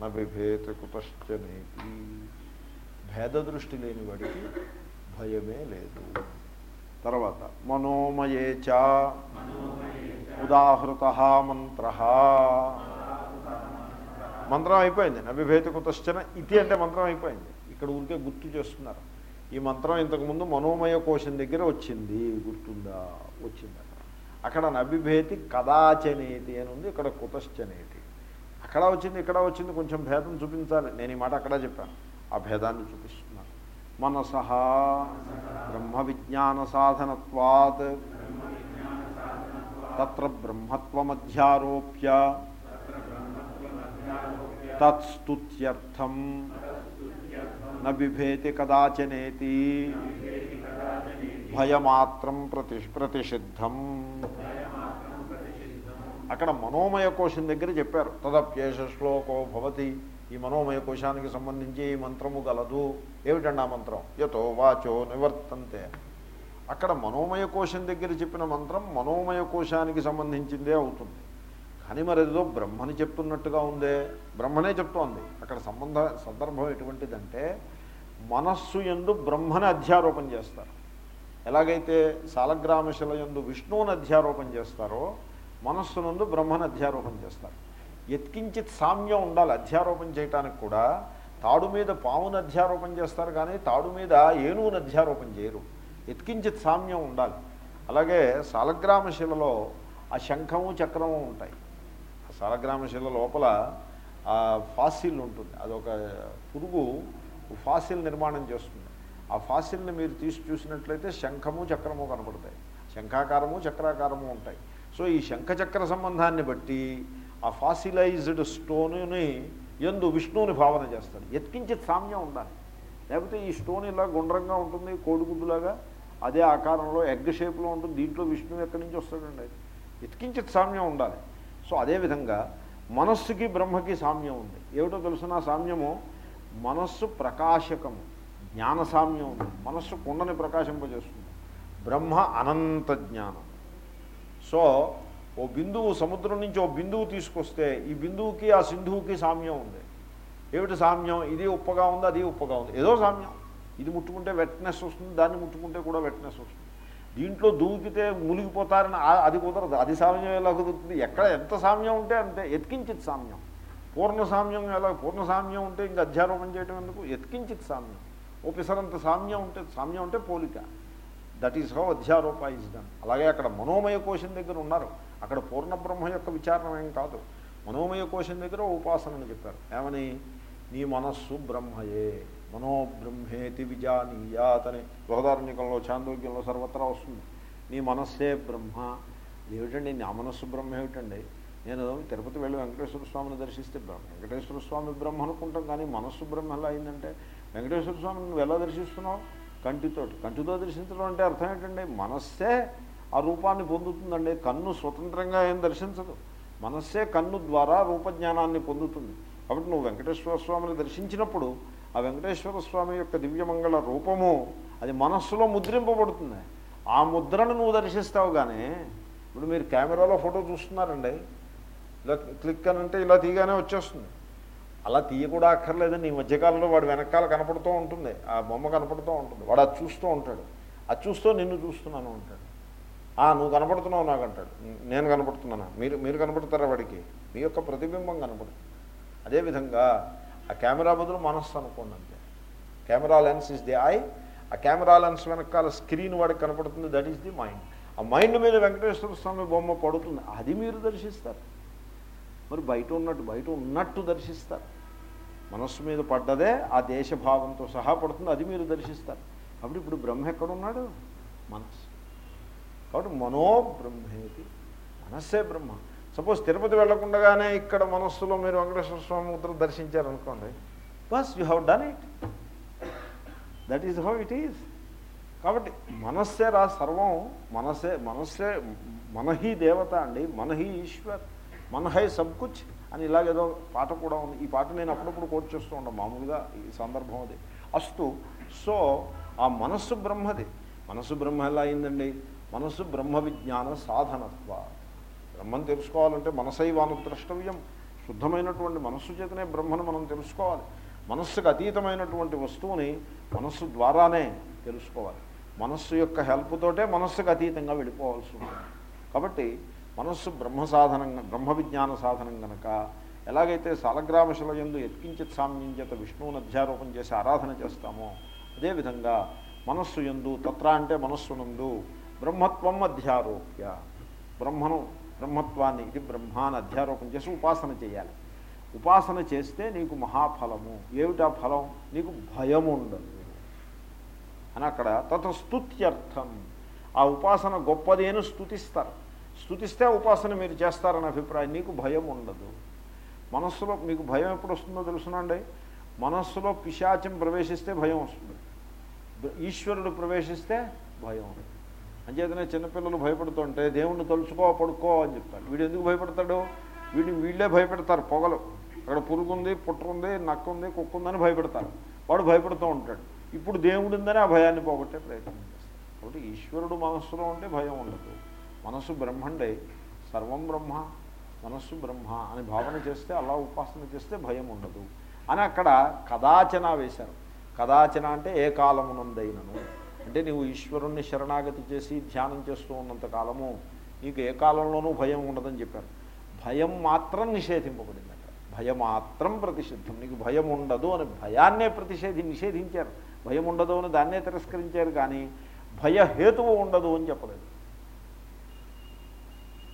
నా బిభేత కుతశ్చనేతి భేద దృష్టి లేని వాడికి భయమే లేదు. తర్వాత మనోమయే చ. ఉదాహృత మంత్ర. మంత్రం అయిపోయింది. నవిభేత కుతశ్చన ఇతి అంటే మంత్రం అయిపోయింది. ఇక్కడ ఊరికే గుర్తు చేస్తున్నారు. ఈ మంత్రం ఇంతకుముందు మనోమయ కోశం దగ్గర వచ్చింది. గుర్తుందా? వచ్చింది అక్కడ నభిభేతి కదాచనేతి అని ఉంది. ఇక్కడ కుతశ్చనేతి. అక్కడ వచ్చింది ఇక్కడ వచ్చింది కొంచెం భేదం చూపించాలి. నేను ఈ మాట అక్కడ చెప్పాను. ఆ భేదాన్ని చూపిస్తున్నాను. మనస బ్రహ్మ విజ్ఞాన సాధనత్వాత్ తత్ర బ్రహ్మత్వమధ్యారోప్య తత్స్తుత్యర్థం న బిభేతి కదాచనేతి భయమాత్రం ప్రతి ప్రతిషిద్ధం. అక్కడ మనోమయ కోశం దగ్గర చెప్పారు. తదప్యేష శ్లోకో భవతి. ఈ మనోమయ కోశానికి సంబంధించి ఈ మంత్రము గలదు. ఏమిటండి ఆ మంత్రం? యతో వాచో నివర్తంతే. అక్కడ మనోమయ కోశం దగ్గర చెప్పిన మంత్రం మనోమయ కోశానికి సంబంధించిందే అవుతుంది. కానీ మరి ఏదో బ్రహ్మని చెప్తున్నట్టుగా ఉందే. బ్రహ్మనే చెప్తోంది. అక్కడ సంబంధ సందర్భం ఎటువంటిదంటే మనస్సు ఎందు బ్రహ్మని అధ్యారోపణ చేస్తారు. ఎలాగైతే సాలగ్రామశిల ఎందు విష్ణువుని అధ్యారోపణ చేస్తారో మనస్సు నుండి బ్రహ్మను అధ్యారోపణ చేస్తారు. ఎత్కించిత్ సామ్యం ఉండాలి అధ్యారోపణ చేయటానికి కూడా. తాడు మీద పావును అధ్యారోపణ చేస్తారు కానీ తాడు మీద ఏనుగును అధ్యారోపణ చేయరు. ఎత్కించిత్ సామ్యం ఉండాలి. అలాగే సాలగ్రామశిలలో ఆ శంఖము చక్రము ఉంటాయి. ఆ సాలగ్రామశిల లోపల ఆ ఫాసిల్ ఉంటుంది. అదొక పురుగు ఫాసిల్ నిర్మాణం చేస్తుంది. ఆ ఫాసిల్ని మీరు తీసి చూసినట్లయితే శంఖము చక్రము కనపడతాయి. శంఖాకారము చక్రాకారము ఉంటాయి. సో ఈ శంఖచక్ర సంబంధాన్ని బట్టి ఆ ఫాసిలైజ్డ్ స్టోన్ని ఎందు విష్ణువుని భావన చేస్తారు ఎత్కించిత్ సామ్యం ఉండాలి. లేకపోతే ఈ స్టోన్ ఇలా గుండ్రంగా ఉంటుంది కోడిగుడ్డులాగా అదే ఆకారంలో ఎగ్ షేప్లో ఉంటుంది దీంట్లో విష్ణువు ఎక్కడి నుంచి వస్తాడండి? ఎత్కించిత్ సామ్యం ఉండాలి. సో అదేవిధంగా మనస్సుకి బ్రహ్మకి సామ్యం ఉంది. ఏమిటో తెలుసిన? సామ్యము మనస్సు ప్రకాశకము జ్ఞాన సామ్యం ఉంది. మనస్సు కుండని ప్రకాశింపజేస్తుంది. బ్రహ్మ అనంత జ్ఞానం. సో ఓ బిందువు సముద్రం నుంచి ఓ బిందువు తీసుకొస్తే ఈ బిందువుకి ఆ సింధువుకి సామ్యం ఉంది. ఏమిటి సామ్యం? ఇది ఉప్పగా ఉంది అది ఉప్పగా ఉంది. ఏదో సామ్యం. ఇది ముట్టుకుంటే వెట్నెస్ వస్తుంది దాన్ని ముట్టుకుంటే కూడా వెట్నెస్ వస్తుంది. దీంట్లో దూకితే మునిగిపోతారని అది కుదరదు. అది సామ్యం ఎలా కుదురుతుంది? ఎక్కడ ఎంత సామ్యం ఉంటే అంతే. ఎత్కించిత్ సామ్యం. పూర్ణ సామ్యం ఎలా? పూర్ణ సామ్యం ఉంటే ఇంకా అధ్యారోపణ చేయడం ఎందుకు? ఎత్కించిత్ సామ్యం. ఓ పిసరంత సామ్యం ఉంటే సామ్యం అంటే పోలిక. దట్ ఈస్ హౌ అధ్యారోప ఇస్ డన్ అలాగే అక్కడ మనోమయ కోశం దగ్గర ఉన్నారు. అక్కడ పూర్ణ బ్రహ్మ యొక్క విచారణ ఏం కాదు. మనోమయ కోశం దగ్గర ఉపాసనని చెప్పారు. ఏమని? నీ మనస్సు బ్రహ్మయే. మనోబ్రహ్మేతి విజానీయాత్ అని బృహదారణ్యకంలో చాందోగ్యంలో సర్వత్రా వస్తుంది. నీ మనస్సే బ్రహ్మ. ఏమిటండి నా మనస్సు బ్రహ్మ ఏమిటండి? నేను తిరుపతి వెళ్ళి వెంకటేశ్వర స్వామిని దర్శిస్తే బ్రహ్మ. వెంకటేశ్వర స్వామి బ్రహ్మ అనుకుంటాం కానీ మనస్సు బ్రహ్మ ఎలా అయిందంటే వెంకటేశ్వర స్వామిని నువ్వు ఎలా దర్శిస్తున్నావు? కంటితో కంటితో దర్శించడం అంటే అర్థం ఏంటండి? మనస్సే ఆ రూపాన్ని పొందుతుందండి. కన్ను స్వతంత్రంగా ఏం దర్శించదు. మనస్సే కన్ను ద్వారా రూపజ్ఞానాన్ని పొందుతుంది. కాబట్టి నువ్వు వెంకటేశ్వర స్వామిని దర్శించినప్పుడు ఆ వెంకటేశ్వర స్వామి యొక్క దివ్యమంగళ రూపము అది మనస్సులో ముద్రింపబడుతుంది. ఆ ముద్రను నువ్వు దర్శిస్తావు కానీ ఇప్పుడు మీరు కెమెరాలో ఫోటో చూస్తున్నారండి. ఇలా క్లిక్ అని అంటే ఇలా తీయగానే వచ్చేస్తుంది. అలా తీయ కూడా అక్కర్లేదండి ఈ మధ్యకాలంలో వాడు వెనకాల కనపడుతూ ఉంటుంది. ఆ బొమ్మ కనపడుతూ ఉంటుంది. వాడు అది చూస్తూ ఉంటాడు. అది చూస్తూ నిన్ను చూస్తున్నాను అంటాడు. "ఆ, నువ్వు కనపడుతున్నావు నాకు అంటాడు. నేను కనపడుతున్నానా? మీరు మీరు కనపడతారా వాడికి? మీ యొక్క ప్రతిబింబం కనపడుతుంది. అదేవిధంగా ఆ కెమెరా బదులు మనస్సు అనుకోండి అంతే. Camera lens is the eye. ఆ కెమెరా లెన్స్ వెనకాల స్క్రీన్ వాడికి కనపడుతుంది. That is the mind. ఆ మైండ్ మీద వెంకటేశ్వర స్వామి బొమ్మ పడుతుంది. అది మీరు దర్శిస్తారు. మరి బయట ఉన్నట్టు బయట ఉన్నట్టు దర్శిస్తారు. మనస్సు మీద పడ్డదే ఆ దేశభావంతో సహా పడుతుంది. అది మీరు దర్శిస్తారు. కాబట్టి ఇప్పుడు బ్రహ్మ ఎక్కడున్నాడు? మనస్సు. కాబట్టి మనో బ్రహ్మేతి మనస్సే బ్రహ్మ. సపోజ్ తిరుపతి వెళ్ళకుండగానే ఇక్కడ మనస్సులో మీరు వెంకటేశ్వర స్వామి ముద్ర దర్శించారనుకోండి bus you have done it. That is how it is కాబట్టి మనస్సే రా సర్వం మనసే మనస్సే మనహి దేవత అండి మనహి ఈశ్వర్ మనహై సబ్కుచ్ అని ఇలాగేదో పాట కూడా ఉంది. ఈ పాట నేను అప్పుడప్పుడు కోట్ చేస్తూ ఉంటాను మామూలుగా ఈ సందర్భం అది. అస్తు సో ఆ మనస్సు బ్రహ్మది. మనస్సు బ్రహ్మ ఎలా అయిందండి? మనస్సు బ్రహ్మ విజ్ఞాన సాధనత్వ. బ్రహ్మను తెలుసుకోవాలంటే మనసైవాను ద్రష్టవ్యం శుద్ధమైనటువంటి మనస్సు చేతనే బ్రహ్మను మనం తెలుసుకోవాలి. మనస్సుకు అతీతమైనటువంటి వస్తువుని మనస్సు ద్వారానే తెలుసుకోవాలి. మనస్సు యొక్క హెల్ప్తోటే మనస్సుకు అతీతంగా వెళ్ళిపోవాల్సి ఉంటుంది. కాబట్టి మనస్సు బ్రహ్మ సాధనంగా బ్రహ్మ విజ్ఞాన సాధనం గనక ఎలాగైతే సాలగ్రామశిల ఎందు ఎత్కించిత్ సామ్యం చేత విష్ణువుని అధ్యారోపణ చేసి ఆరాధన చేస్తామో అదేవిధంగా మనస్సు ఎందు తత్ర అంటే మనస్సునందు బ్రహ్మత్వం అధ్యారోప్య. బ్రహ్మను బ్రహ్మత్వాన్ని ఇది బ్రహ్మాన్ని అధ్యారోపణ చేసి ఉపాసన చేయాలి. ఉపాసన చేస్తే నీకు మహాఫలము. ఏమిటా ఫలం? నీకు భయం ఉండదు. అని అక్కడ తత స్తుత్యర్థం ఆ ఉపాసన గొప్పది అని స్తుతిస్తారు. స్తుతిస్తే ఉపాసన మీరు చేస్తారనే అభిప్రాయం. నీకు భయం ఉండదు. మనస్సులో మీకు భయం ఎప్పుడు వస్తుందో తెలుసునండి. మనస్సులో పిశాచం ప్రవేశిస్తే భయం వస్తుంది. ఈశ్వరుడు ప్రవేశిస్తే భయం. అంచేతనే చిన్నపిల్లలు భయపడుతుంటే దేవుణ్ణి తలుచుకో పడుకో అని చెప్తారు వీడు ఎందుకు భయపడతాడు? వీడిని వీళ్ళే భయపెడతారు పొగలు. అక్కడ పురుగు ఉంది పుట్ర ఉంది నక్క ఉంది కుక్క ఉందని భయపెడతారు. వాడు భయపడుతూ ఉంటాడు. ఇప్పుడు దేవుడు ఉందని ఆ భయాన్ని పోగొట్టే ప్రయత్నం చేస్తాడు. కాబట్టి ఈశ్వరుడు మనస్సులో ఉంటే భయం ఉండదు. మనస్సు బ్రహ్మండే సర్వం బ్రహ్మ మనస్సు బ్రహ్మ అని భావన చేస్తే అలా ఉపాసన చేస్తే భయం ఉండదు. అని అక్కడ కదాచన వేశారు. కదాచన అంటే ఏ కాలమునందైనను. అంటే నీవు ఈశ్వరుణ్ణి శరణాగతి చేసి ధ్యానం చేస్తూ ఉన్నంత కాలము నీకు ఏ కాలంలోనూ భయం ఉండదని చెప్పారు. భయం మాత్రం నిషేధింపబడింది అక్కడ. భయం మాత్రం ప్రతిషిద్ధం. నీకు భయం ఉండదు అని భయాన్నే ప్రతిషేధి నిషేధించారు. భయం ఉండదు అని దాన్నే తిరస్కరించారు కానీ భయహేతువు ఉండదు అని చెప్పలేదు.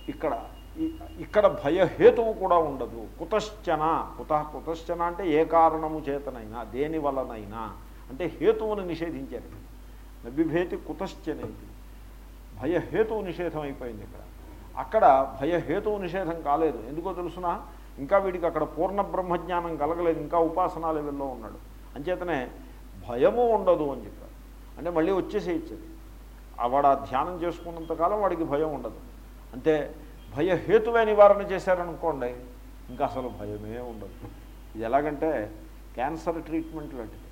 ఇక్కడ ఇక్కడ భయహేతువు కూడా ఉండదు. కుతశ్చన కుత కుతశ్చన అంటే ఏ కారణము చేతనైనా దేని వలనైనా అంటే హేతువును నిషేధించారు. నబిభేతి కుతశ్చనేది భయహేతువు నిషేధం అయిపోయింది ఇక్కడ. అక్కడ భయహేతువు నిషేధం కాలేదు. ఎందుకో తెలుసునా? ఇంకా వీడికి అక్కడ పూర్ణ బ్రహ్మజ్ఞానం కలగలేదు. ఇంకా ఉపాసనా లెవెల్లో ఉన్నాడు. అంచేతనే భయము ఉండదు అని చెప్పారు. అంటే మళ్ళీ వచ్చేసేయచ్చది. ఆ వాడు ఆ ధ్యానం చేసుకున్నంతకాలం వాడికి భయం ఉండదు. అంటే భయహేతువే నివారణ చేశారనుకోండి ఇంకా అసలు భయమే ఉండదు. ఇది ఎలాగంటే క్యాన్సర్ ట్రీట్మెంట్ లాంటిది.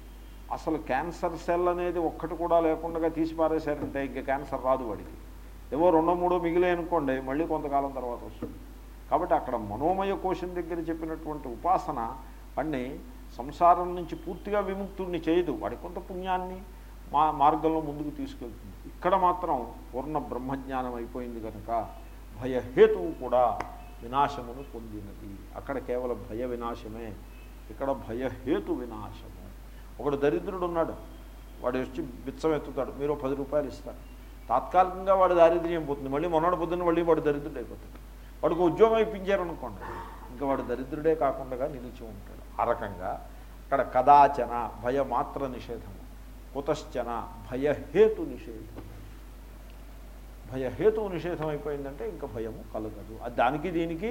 అసలు క్యాన్సర్ సెల్ అనేది ఒక్కటి కూడా లేకుండా తీసి పారేశారంటే ఇంకా క్యాన్సర్ రాదు వాడికి. ఏవో రెండో మూడో మిగిలే అనుకోండి మళ్ళీ కొంతకాలం తర్వాత వస్తుంది. కాబట్టి అక్కడ మనోమయ కోశం దగ్గర చెప్పినటువంటి ఉపాసన వాడిని సంసారం నుంచి పూర్తిగా విముక్తుడిని చేయదు. వాడి కొంత పుణ్యాన్ని మా మార్గంలో ముందుకు తీసుకెళ్తుంది. ఇక్కడ మాత్రం పూర్ణ బ్రహ్మజ్ఞానం అయిపోయింది కనుక భయహేతువు కూడా వినాశమును పొందినది. అక్కడ కేవలం భయ వినాశమే ఇక్కడ భయహేతు వినాశము. ఒకడు దరిద్రుడు ఉన్నాడు వాడు వచ్చి బిచ్చం ఎత్తుతాడు మీరు పది రూపాయలు ఇస్తారు. తాత్కాలికంగా వాడు దారిద్ర్యం పోతుంది మళ్ళీ మొన్నటి పొద్దున్న మళ్ళీ వాడు దరిద్రుడు అయిపోతాడు వాడికి ఉద్యోగం ఇప్పించారనుకోండి ఇంకా వాడు దరిద్రుడే కాకుండా నిలిచి ఉంటాడు. ఆ రకంగా అక్కడ కదాచన భయమాత్ర నిషేధము కుతశ్చన భయహేతు భయ హేతు నిషేధం అయిపోయిందంటే ఇంకా భయము కలగదు. అది దానికి దీనికి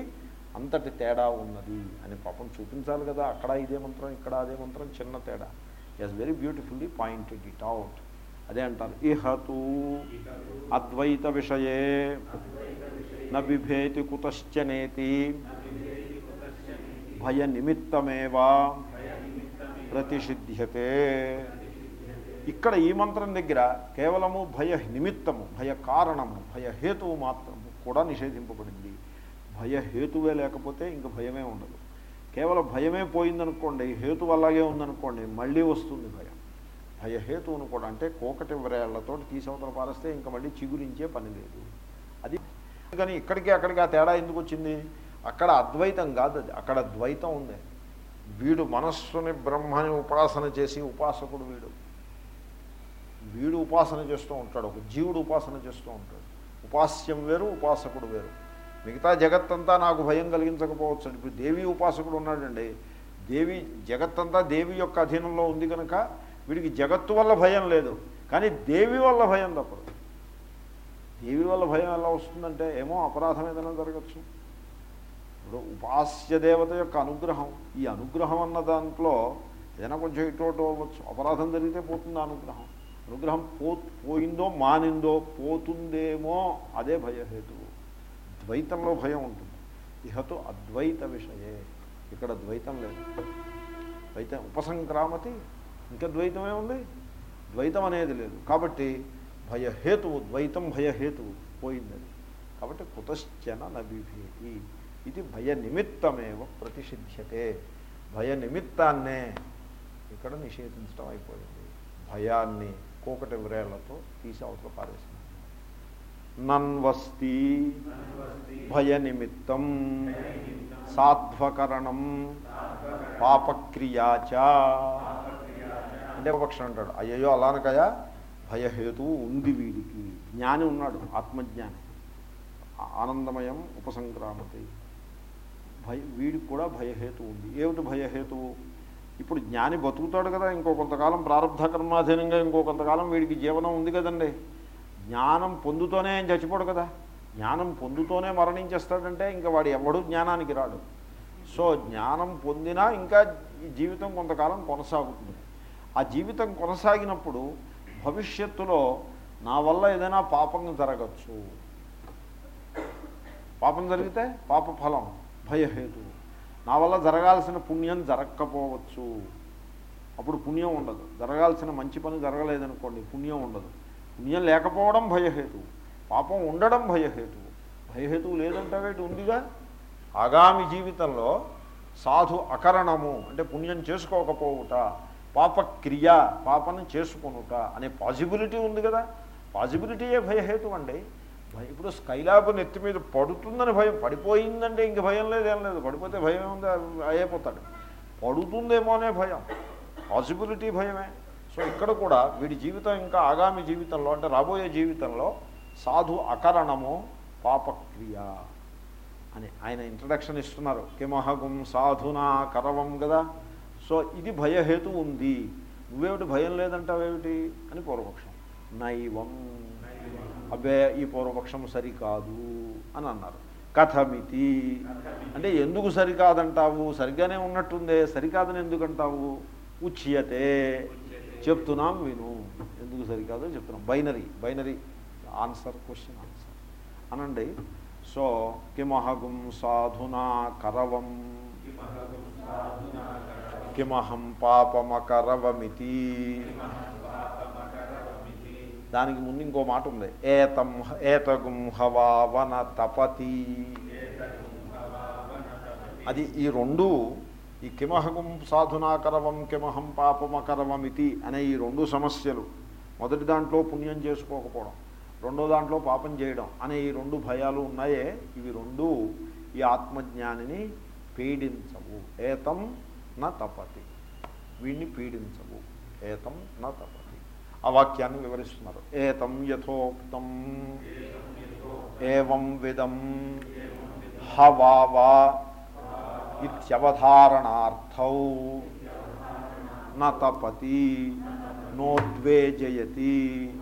అంతటి తేడా ఉన్నది అని పాపం చూపించాలి కదా అక్కడ ఇదే మంత్రం ఇక్కడ అదే మంత్రం చిన్న తేడా. Yes very beautifully pointed it out అదే అంటారు ఇహతు అద్వైత విషయే న కుతశ్చనేతి భయ నిమిత్తమేవా ప్రతిషిధ్యతే. ఇక్కడ ఈ మంత్రం దగ్గర కేవలము భయ నిమిత్తము భయ కారణము భయహేతువు మాత్రము కూడా నిషేధింపబడింది. భయహేతువే లేకపోతే ఇంక భయమే ఉండదు. కేవలం భయమే పోయిందనుకోండి హేతు అలాగే ఉందనుకోండి మళ్ళీ వస్తుంది భయం. భయహేతువును కూడా అంటే కోకటి వ్రేళ్ళతో తీసవతల పారేస్తే ఇంకా మళ్ళీ చిగురించే పని లేదు. అది కానీ ఇక్కడికి అక్కడికి ఆ తేడా ఎందుకు వచ్చింది? అక్కడ అద్వైతం కాదు అది. అక్కడ ద్వైతం ఉంది. వీడు మనస్సుని బ్రహ్మని ఉపాసన చేసి ఉపాసకుడు వీడు. వీడు ఉపాసన చేస్తూ ఉంటాడు ఒక జీవుడు ఉపాసన చేస్తూ ఉంటాడు. ఉపాస్యం వేరు ఉపాసకుడు వేరు. మిగతా జగత్తంతా నాకు భయం కలిగించకపోవచ్చు ఇప్పుడు దేవి ఉపాసకుడు ఉన్నాడండి. దేవి జగత్తంతా దేవి యొక్క అధీనంలో ఉంది కనుక వీడికి జగత్తు వల్ల భయం లేదు. కానీ దేవి వల్ల భయం తప్పదు. దేవి వల్ల భయం ఎలా వస్తుందంటే ఏమో అపరాధం ఏదైనా జరగచ్చు. ఇప్పుడు ఉపాస్య దేవత యొక్క అనుగ్రహం ఈ అనుగ్రహం అన్న దాంట్లో ఏదైనా కొంచెం ఇటు అవ్వచ్చు. అపరాధం జరిగితే పోతుంది ఆ అనుగ్రహం. అనుగ్రహం పో పోయిందో మానిందో పోతుందేమో అదే భయహేతువు ద్వైతంలో భయం ఉంటుంది. ఇహతో అద్వైత విషయే. ఇక్కడ ద్వైతం లేదు. ద్వైతం ఉపసంక్రామతి ఇంకా ద్వైతమే ఉంది. ద్వైతం అనేది లేదు. కాబట్టి భయహేతువు ద్వైతం భయహేతువు పోయింది కాబట్టి కుతశ్చన నబిభేది ఇది భయ నిమిత్తమేవ ప్రతిషిధ్యతే. భయ నిమిత్తాన్నే ఇక్కడ నిషేధించడం అయిపోయింది. భయాన్ని కోకటి వ్రేళ్ళతో తీసి అవతల పారేసింది. నన్వస్తి భయ నిమిత్తం సాధ్వకరణం పాపక్రియాచ. అంటే పక్షం అంటాడు అయ్యయ్యో అలానకయా భయహేతువు ఉంది వీడికి. జ్ఞాని ఉన్నాడు ఆత్మజ్ఞాని. ఆనందమయం ఉపసంక్రామతి. భయ వీడికి కూడా భయహేతు ఉంది. ఏమిటి భయహేతువు ఇప్పుడు జ్ఞాని బతుకుతాడు కదా ఇంకో కొంతకాలం ప్రారంభ కర్మాధీనంగా ఇంకో కొంతకాలం వీడికి జీవనం ఉంది కదండి. జ్ఞానం పొందుతూనే ఆయన చచ్చిపోడు కదా. జ్ఞానం పొందుతూనే మరణించేస్తాడంటే ఇంకా వాడు ఎవడు జ్ఞానానికి రాడు. సో జ్ఞానం పొందినా ఇంకా జీవితం కొంతకాలం కొనసాగుతుంది. ఆ జీవితం కొనసాగినప్పుడు భవిష్యత్తులో నా వల్ల ఏదైనా పాపం జరగచ్చు. పాపం జరిగితే పాప ఫలం భయహేతు. నా వల్ల జరగాల్సిన పుణ్యం జరగకపోవచ్చు అప్పుడు పుణ్యం ఉండదు. జరగాల్సిన మంచి పని జరగలేదనుకోండి పుణ్యం ఉండదు. పుణ్యం లేకపోవడం భయహేతు. పాపం ఉండడం భయహేతు. భయహేతువు లేదంటావేటి ఉందిగా? ఆగామి జీవితంలో సాధు అకరణము అంటే పుణ్యం చేసుకోకపోవుట పాపక్రియ పాపను చేసుకొనుట అనే పాసిబిలిటీ ఉంది కదా? పాసిబిలిటీయే భయహేతు అండి. ఇప్పుడు స్కైలాబ్ నెత్తి మీద పడుతుందని భయం. పడిపోయిందంటే ఇంక భయం లేదు ఏం లేదు. పడిపోతే భయం ఉంది అయిపోతాడు. పడుతుందేమో అనే భయం. పాసిబిలిటీ భయమే. సో ఇక్కడ కూడా వీడి జీవితం ఇంకా ఆగామి జీవితంలో అంటే రాబోయే జీవితంలో సాధు అకరణము పాపక్రియ అని ఆయన ఇంట్రడక్షన్ ఇస్తున్నారు. కిమహగుం సాధునా కరవం కదా సో ఇది భయహేతు ఉంది. నువ్వేమిటి భయం లేదంటావేమిటి? అని పూర్వపక్షం. నైవం అబ్బే ఈ పూర్వపక్షం సరికాదు అని అన్నారు. కథమితి. అంటే ఎందుకు సరికాదంటావు? సరిగ్గానే ఉన్నట్టుందే. సరికాదని ఎందుకంటావు? ఉచ్యతే. చెప్తున్నాం విను. ఎందుకు సరికాదో? చెప్తున్నాం. Binary binary answer question answer. అనండి. సో కిమహగుం సాధునా కరవం. కిమహం పాపమకరవమితి. దానికి ముందు ఇంకో మాట ఉంది. ఏతం ఏతగుం హవావన తపతి. అది ఈ రెండు ఈ కిమహగుం సాధునాకరవం కిమహం పాపమకరవమితి అనే ఈ రెండు సమస్యలు మొదటి దాంట్లో పుణ్యం చేసుకోకపోవడం రెండో దాంట్లో పాపం చేయడం అనే ఈ రెండు భయాలు ఉన్నాయే. ఇవి రెండు ఈ ఆత్మజ్ఞానిని పీడించవు. ఏతం నా తపతి. వీడిని పీడించవు. ఏతం నా తపతి. ఆ వాక్యాన్ని వివరిస్తున్నారు. ఏతం యథోక్తం. ఏం విధం హవావా ఇవధారణార్థౌ నపతి నోద్వేజయతి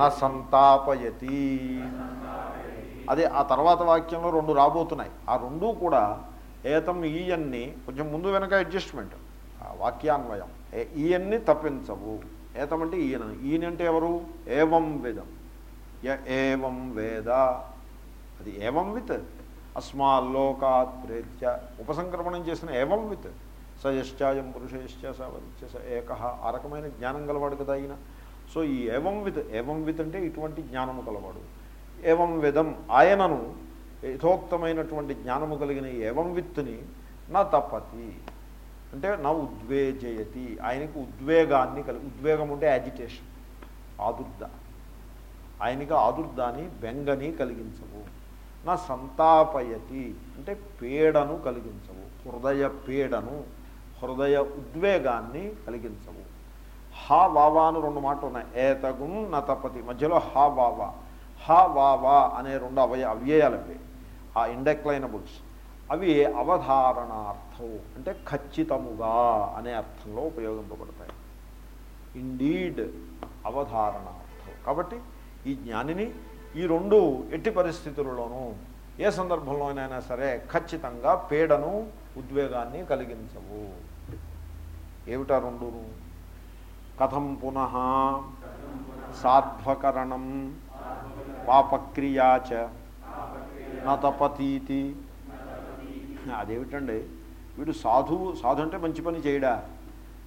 న సంతాపయతి. అదే ఆ తర్వాత వాక్యంలో రెండు రాబోతున్నాయి. ఆ రెండు కూడా ఏతం ఈయన్ని కొంచెం ముందు వెనక అడ్జస్ట్మెంట్. వాక్యాన్వయం. ఏ- ఈయన్ని తప్పించవు. ఏతమంటే ఈయన. ఈయన అంటే ఎవరు? ఏవం వేదం. య ఏవం వేద. అది ఏవం విత్. అస్మాల్లోకాత్ ప్రేత్య. ఉపసంక్రమణం చేసిన ఏవం విత్. సయశ్చాయం పురుషేశ్చ సవరిత్య స ఏక. ఆ రకమైన జ్ఞానం గలవాడు కదా ఆయన సో ఈ ఏవం విత్ ఏవం విత్ అంటే ఇటువంటి జ్ఞానము గలవాడు. ఏవం విధం ఆయనను యథోక్తమైనటువంటి జ్ఞానము కలిగిన ఏవం విత్తుని నా తప్పతి అంటే నా ఉద్వేజయతి. ఆయనకి ఉద్వేగాన్ని కలిగి ఉద్వేగం అంటే యాజిటేషన్ ఆదుర్ద. ఆయనకి ఆదుర్దాన్ని బెంగని కలిగించవు. నా సంతాపయతి అంటే పీడను కలిగించవు. హృదయ పీడను హృదయ ఉద్వేగాన్ని కలిగించవు. హా వావా అని రెండు మాటలు ఉన్నాయి. ఏతగుం నతపతి. మధ్యలో హా వావా హా వావా అనే రెండు అవయ అవ్యయాలు ఆ ఇండెక్లైనబుల్స్. అవి అవధారణార్థం అంటే ఖచ్చితముగా అనే అర్థంలో ఉపయోగింపబడతాయి. ఇండీడ్ అవధారణార్థం. కాబట్టి ఈ జ్ఞానిని ఈ రెండు ఎట్టి పరిస్థితులలోనూ ఏ సందర్భంలోనైనా సరే ఖచ్చితంగా పీడను ఉద్వేగాన్ని కలిగించవు. ఏమిటా రెండును? కథం పునః సాధ్వకరణం పాపక్రియాచ నతపతీతి అదేమిటండి? వీడు సాధువు సాధు అంటే మంచి పని చేయడా?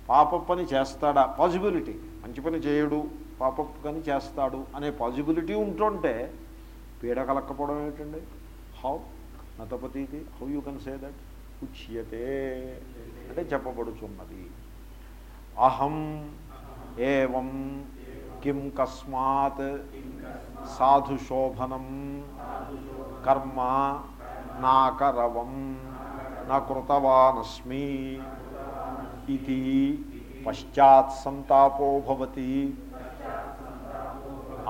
పాప పని చేస్తాడా? పాజిబిలిటీ. మంచి పని చేయడు పాప పని చేస్తాడు అనే పాజిబిలిటీ ఉంటుంటే పీడ కలక్కపోవడం ఏమిటండి? How? నతపతీతి how you can say that? ఉచ్యతే. అంటే చెప్పబడుచున్నది. అహం ఏవం కిం కస్మాత్? సాధుశోభనం. కర్మ నాకరవం నా కృతవానస్మి ఇది పశ్చాత్ సంతాపో భవతి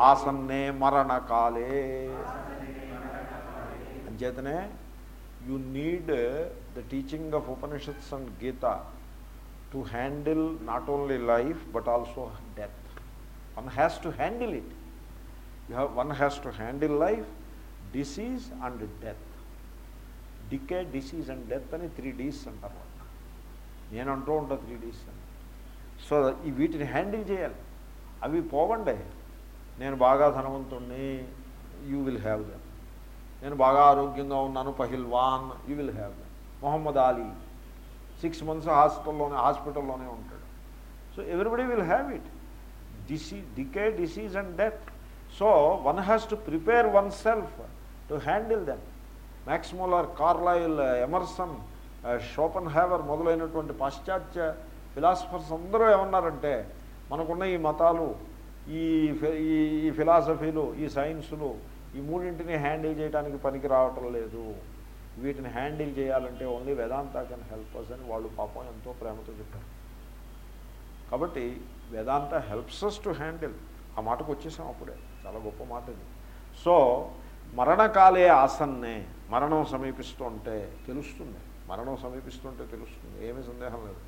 ఆసన్నే మరణకాలే అంచేతనే you need the teaching of Upanishads and Gita to handle not only life but also death one has to handle it you have one has to handle life disease and death decay disease and death అని three డీస్ అంటారు నేను అంటూ ఉంటా three డీస్ అని. So ఈ వీటిని handle చేయాలి. అవి పోవండి. నేను బాగా ధనవంతుణ్ణి యూ విల్ హ్యావ్ దెమ్. నేను బాగా ఆరోగ్యంగా ఉన్నాను Pahilwan you will have them. Muhammad Ali six months హాస్పిటల్లోనే హాస్పిటల్లోనే ఉంటాడు. So everybody will have it. డిసీ decay disease and death. So one has to prepare oneself to handle them. Max Muller Carlyle Emerson Schopenhauer మొదలైనటువంటి పాశ్చాత్య philosophers అందరూ ఏమన్నారంటే మనకున్న ఈ మతాలు ఈ ఈ ఈ ఫిలాసఫీలు ఈ సైన్సులు ఈ మూడింటిని హ్యాండిల్ చేయడానికి పనికి రావటం లేదు. వీటిని హ్యాండిల్ చేయాలంటే only Vedanta can help us అని వాళ్ళు పాపం ఎంతో ప్రేమతో చెప్పారు. కాబట్టి Vedanta helps us to handle. ఆ మాటకు వచ్చేసాం అప్పుడే. చాలా గొప్ప మాట ఇది సో మరణకాలే ఆసన్నే. మరణం సమీపిస్తుంటే తెలుస్తుంది. మరణం సమీపిస్తుంటే తెలుస్తుంది. ఏమీ సందేహం లేదు.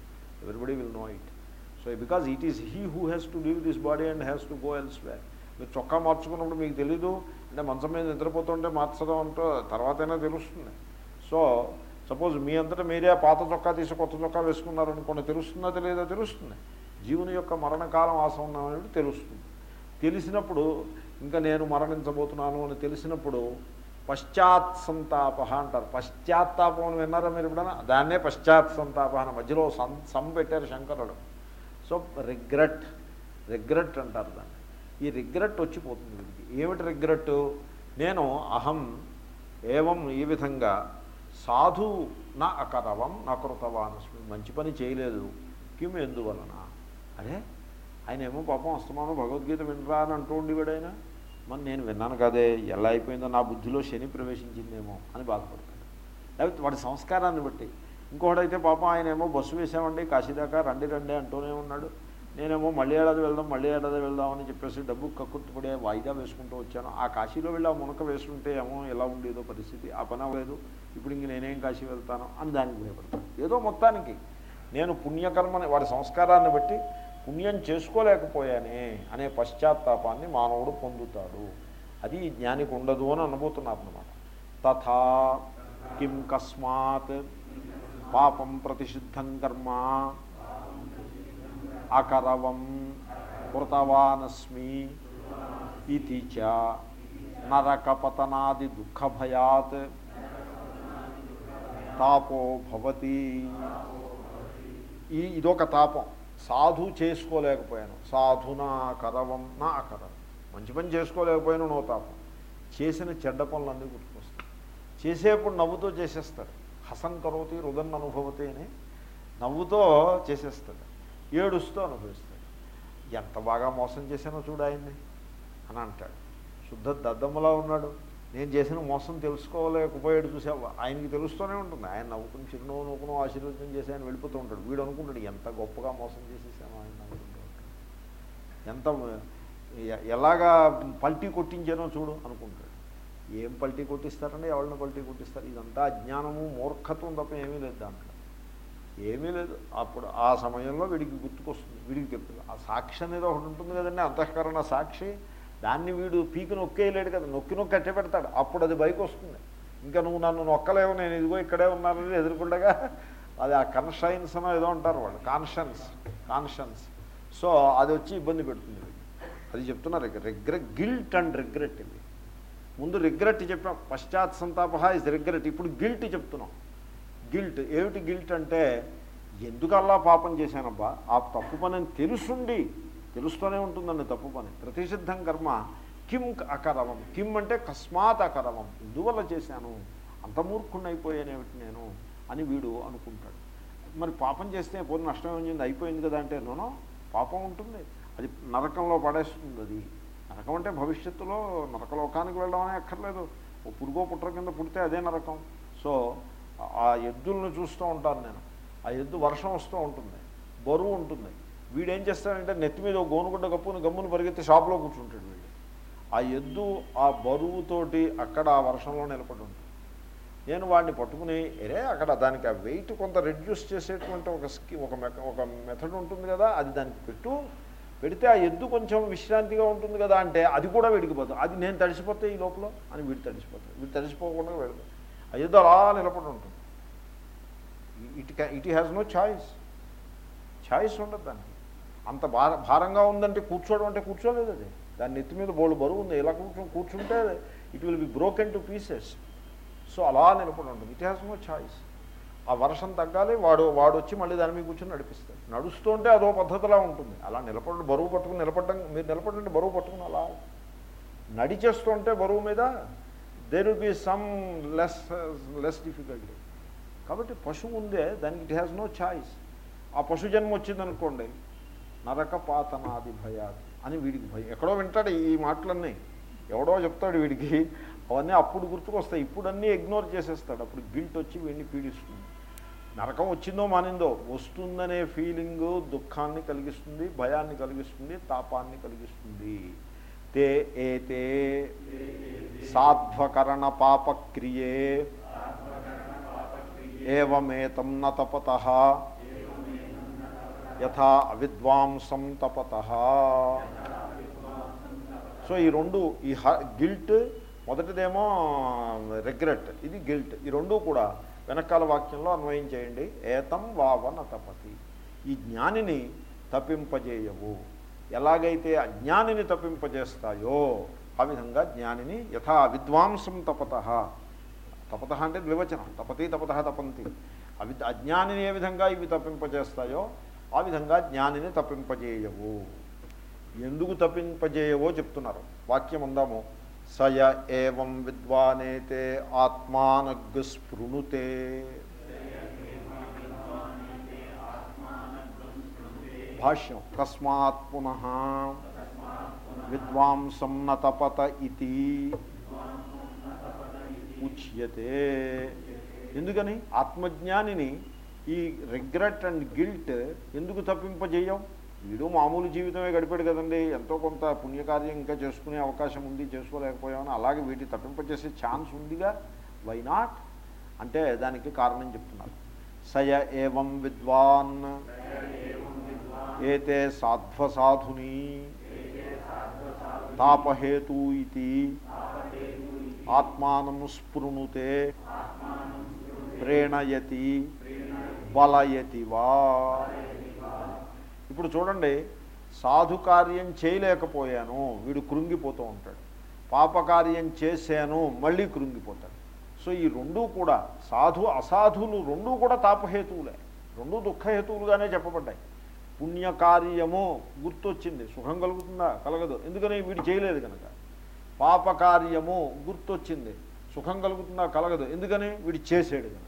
Everybody will know it so because it is he who has to leave this body and has to go elsewhere మీరు చొక్కా మార్చుకున్నప్పుడు మీకు తెలీదు. అంటే మంచం మీద నిద్రపోతుంటే మార్చడం అంటూ తర్వాతైనా తెలుస్తుంది. సో సపోజ్ మీ అంతటా మీరే పాత చొక్కా తీసి కొత్త చొక్కా వేసుకున్నారనుకోండి తెలుస్తుందా తెలియదో? తెలుస్తుంది. జీవుని యొక్క మరణకాలం ఆసనం అనేది తెలుస్తుంది. తెలిసినప్పుడు ఇంకా నేను మరణించబోతున్నాను అని తెలిసినప్పుడు పశ్చాత్ సంతాప అంటారు. పశ్చాత్తాపం అని విన్నారా మీరు ఎప్పుడైనా? దాన్నే పశ్చాత్ సంతాప అని మధ్యలో సం సం పెట్టారు శంకరుడు. సో రిగ్రెట్ రిగ్రెట్ అంటారు దాన్ని. ఈ రిగ్రెట్ వచ్చిపోతుంది వీడికి. ఏమిటి రిగ్రెట్? నేను అహం ఏవం ఈ విధంగా సాధు నా అకరవం నా కృతవానస్మి మంచి పని చేయలేదు. కిమ్ ఎందువలన? అరే ఆయన ఏమో పాపం అస్తమానం భగవద్గీత వినరా అని అంటూ ఉండేవాడు ఆయన మరి నేను విన్నాను కదే ఎలా అయిపోయిందో నా బుద్ధిలో శని ప్రవేశించిందేమో అని బాధపడతాడు. లేకపోతే వాడి సంస్కారాన్ని బట్టి. ఇంకోటైతే పాపం ఆయన ఏమో బస్సు వేసామండి కాశీదాకా రండి రండి అంటూనే ఉన్నాడు. నేనేమో మళ్ళీ ఏడాది వెళ్దాం మళ్ళీ ఏడాది వెళ్దామని చెప్పేసి డబ్బు కక్కుర్తిపడే వాయిదా వేసుకుంటూ వచ్చాను. ఆ కాశీలో వెళ్ళి ఆ మునక వేసుకుంటే ఏమో ఎలా ఉండేదో పరిస్థితి. ఆ పని అవ్వలేదు. ఇప్పుడు ఇంక నేనేం కాశీ వెళ్తాను అని దానికి భయపడతాను ఏదో మొత్తానికి నేను పుణ్యకర్మని వాడి సంస్కారాన్ని బట్టి పుణ్యం చేసుకోలేకపోయానే అనే పశ్చాత్తాపాన్ని మానవుడు పొందుతాడు. అది జ్ఞానికి ఉండదు అని అనుభూతున్నారు అనమాట తథా కిం కస్మాత్ పాపం ప్రతిషిద్ధం కర్మ అకరవం కృతవానస్మి ఇది చ నరకపతనాది దుఃఖభయాత్ తాపో భవతి. ఈ ఇదొక తాపం. సాధు చేసుకోలేకపోయాను. సాధు నా కరవం నా అకరం. మంచి పని చేసుకోలేకపోయాను నో తాపం. చేసిన చెడ్డ పనులన్నీ గుర్తుకొస్తాయి. చేసేప్పుడు నవ్వుతో చేసేస్తాడు హసం కరోతి రుదన్ అనుభవతి అని నవ్వుతో చేసేస్తాడు ఏడుస్తూ అనుభవిస్తాడు ఎంత బాగా మోసం చేశానో చూడు ఆయన్ని అని అంటాడు. శుద్ధ దద్దమ్మలా ఉన్నాడు. నేను చేసిన మోసం తెలుసుకోలేకపోయాడు చూసావా? ఆయనకి తెలుస్తూనే ఉంటుంది. ఆయన నవ్వుకుని చిరునవ్వు నవ్వుకును ఆశీర్వచనం చేసి ఆయన వెళ్ళిపోతూ ఉంటాడు. వీడు అనుకుంటాడు ఎంత గొప్పగా మోసం చేసేసాను ఆయన ఎంత ఎలాగా పల్టీ కొట్టించానో చూడు అనుకుంటాడు. ఏం పల్టీ కొట్టిస్తారండి? ఎవరిని పల్టీ కొట్టిస్తారు? ఇదంతా అజ్ఞానము మూర్ఖత్వం తప్ప ఏమీ లేదు దాంట్లో. ఏమీ లేదు. అప్పుడు ఆ సమయంలో వీడికి గుర్తుకొస్తుంది. వీడికి చెప్తుంది ఆ సాక్షి అనేది ఒకటి ఉంటుంది కదండి అంతఃకరణ సాక్షి. దాన్ని వీడు పీకి నొక్కేయలేడు కదా నొక్కి నొక్కి అట్టే పెడతాడు. అప్పుడు అది బయకు వస్తుంది. ఇంకా నువ్వు నన్ను నొక్కలేవు నేను ఇదిగో ఇక్కడే ఉన్నానని ఎదుర్కొండగా అది ఆ కన్షైన్స్ అనో ఏదో అంటారు వాళ్ళు. Conscience conscience. సో అది వచ్చి ఇబ్బంది పెడుతుంది అది చెప్తున్నారు రిగ్రెట్ గిల్ట్ అండ్ రిగ్రెట్ ఇది. ముందు రిగ్రెట్ చెప్పాం. పశ్చాత్ సంతాప ఇస్ రిగ్రెట్. ఇప్పుడు గిల్ట్ చెప్తున్నాం. గిల్ట్ ఏమిటి గిల్ట్ అంటే ఎందుకల్లా పాపం చేశానబ్బా? ఆ తప్పు పని తెలుసుండి. తెలుస్తూనే ఉంటుందండి తప్పు పని. ప్రతిషిద్ధం కర్మ కిం అకరవం. కిం అంటే కస్మాత్ అకరవం. ఎందువల్ల చేశాను? అంత మూర్ఖుణ్ణయిపోయానేమిటి నేను? అని వీడు అనుకుంటాడు. మరి పాపం చేస్తే పోనీ నష్టం ఏమైంది అయిపోయింది కదా అంటే నోనో పాపం ఉంటుంది. అది నరకంలో పడేస్తుంది అది. నరకం అంటే భవిష్యత్తులో నరకలోకానికి వెళ్ళడం అనే అక్కర్లేదు. ఓ పురుగో పుట్ర కింద పుడితే అదే నరకం. సో ఆ ఎద్దులను చూస్తూ ఉంటాను నేను. ఆ ఎద్దు వర్షం వస్తూ ఉంటుంది. బరువు ఉంటుంది. వీడేం చేస్తాడంటే నెత్తి మీద గోనుగుడ్డ కప్పుని గమ్మును పరిగెత్తి షాప్లో కూర్చుంటాడు వీడు. ఆ ఎద్దు ఆ బరువుతోటి అక్కడ ఆ వర్షంలో నిలబడి ఉంటుంది. నేను వాడిని పట్టుకుని ఎరే అక్కడ దానికి ఆ వెయిట్ కొంత రెడ్యూస్ చేసేటువంటి ఒక స్కి ఒక ఒక మెథడ్ ఉంటుంది కదా అది దానికి పెట్టు. పెడితే ఆ ఎద్దు కొంచెం విశ్రాంతిగా ఉంటుంది కదా అంటే అది కూడా వెడికిపోతుంది అది నేను తడిసిపోతే ఈ లోపల? అని వీడు తడిసిపోతాడు. వీడు తడిసిపోకుండా వెళ్తాడు ఆ ఎద్దు అలా నిలబడి ఉంటుంది. It it has no choice choice ఉండదు దానికి. అంత భార భారంగా ఉందంటే కూర్చోవడం అంటే కూర్చోలేదు అది. దాని నెత్తి మీద బోళ్ళు బరువు ఉంది. ఇలా కూర్చొని కూర్చుంటే it will be broken to pieces. So అలా నిలబడి ఉంటుంది. It has no choice. ఆ వర్షం తగ్గాలి వాడు వాడు వచ్చి మళ్ళీ దాని మీద కూర్చొని నడిపిస్తాడు. నడుస్తుంటే అదో పద్ధతిలా ఉంటుంది. అలా నిలబడి బరువు పట్టుకుని నిలబడడం మీరు నిలబడండి బరువు పట్టుకుని అలా. నడిచేస్తుంటే బరువు మీద there will be some less less difficulty కాబట్టి పశువు ఉందే దానికి ఇట్ హ్యాస్ నో ఛాయిస్ ఆ పశు జన్మ వచ్చిందనుకోండి నరకపాతనాది భయాది అని వీడికి భయం. ఎక్కడో వింటాడు ఈ మాటలన్నీ. ఎవడో చెప్తాడు వీడికి. అవన్నీ అప్పుడు గుర్తుకొస్తాయి. ఇప్పుడు అన్నీ ఇగ్నోర్ చేసేస్తాడు. అప్పుడు గిల్ట్ వచ్చి వీడిని పీడిస్తుంది. నరకం వచ్చిందో మానిందో వస్తుందనే ఫీలింగ్ దుఃఖాన్ని కలిగిస్తుంది భయాన్ని కలిగిస్తుంది తాపాన్ని కలిగిస్తుంది. తే ఏతే సాధ్వకరణ పాపక్రియే. ఏవమేతం నతపత. యథా అవిద్వాంసం తపత. సో ఈ రెండు ఈ గిల్ట్ మొదటిదేమో రిగ్రెట్ ఇది గిల్ట్. ఈ రెండు కూడా వెనకాల వాక్యంలో అన్వయం చేయండి. ఏతం వావన తపతి. ఈ జ్ఞానిని తప్పింపజేయవు. ఎలాగైతే అజ్ఞానిని తప్పింపజేస్తాయో ఆ విధంగా జ్ఞానిని యథా విద్వాంసం తపత. తపత అంటే ద్వివచనం. తపతి తపత తపంతి. అవి అజ్ఞానిని ఏ విధంగా ఇవి తప్పింపజేస్తాయో ఆ విధంగా జ్ఞానిని తప్పింపజేయవు. ఎందుకు తప్పింపజేయవో చెప్తున్నారు. వాక్యం ఉందాము. సయ ఏం విద్వానేతే ఆత్మానగ్ స్పృణుతే భాష్యం. తస్మాత్ పునః విద్వాంసం న తపత ఇది ఉచ్యతే. ఎందుకని? ఆత్మజ్ఞానిని ఈ రిగ్రెట్ అండ్ గిల్ట్ ఎందుకు తప్పింపజేయం? వీడు మామూలు జీవితమే గడిపాడు కదండి. ఎంతో కొంత పుణ్యకార్యం ఇంకా చేసుకునే అవకాశం ఉంది చేసుకోలేకపోయామని అలాగే వీటి తప్పింపజేసే ఛాన్స్ ఉందిగా? వై నాట్ అంటే దానికి కారణం చెప్తున్నారు. సయ ఏవం విద్వాన్. ఏతే సాధ్వసాధుని. తాపహేతు ఇది. ఆత్మానం స్పృణుతే. ప్రేణయతి. బలయతివా ఇప్పుడు చూడండి సాధుకార్యం చేయలేకపోయాను వీడు కృంగిపోతూ ఉంటాడు. పాపకార్యం చేశాను మళ్ళీ కృంగిపోతాడు. సో ఈ రెండూ కూడా సాధు అసాధులు రెండూ కూడా తాపహేతువులే. రెండూ దుఃఖహేతువులుగానే చెప్పబడ్డాయి. పుణ్యకార్యము గుర్తొచ్చింది. సుఖం కలుగుతుందా? కలగదు. ఎందుకని? వీడు చేయలేదు కనుక పాపకార్యము గుర్తొచ్చింది. సుఖం కలుగుతుందా? కలగదు. ఎందుకని? వీడు చేసాడు కనుక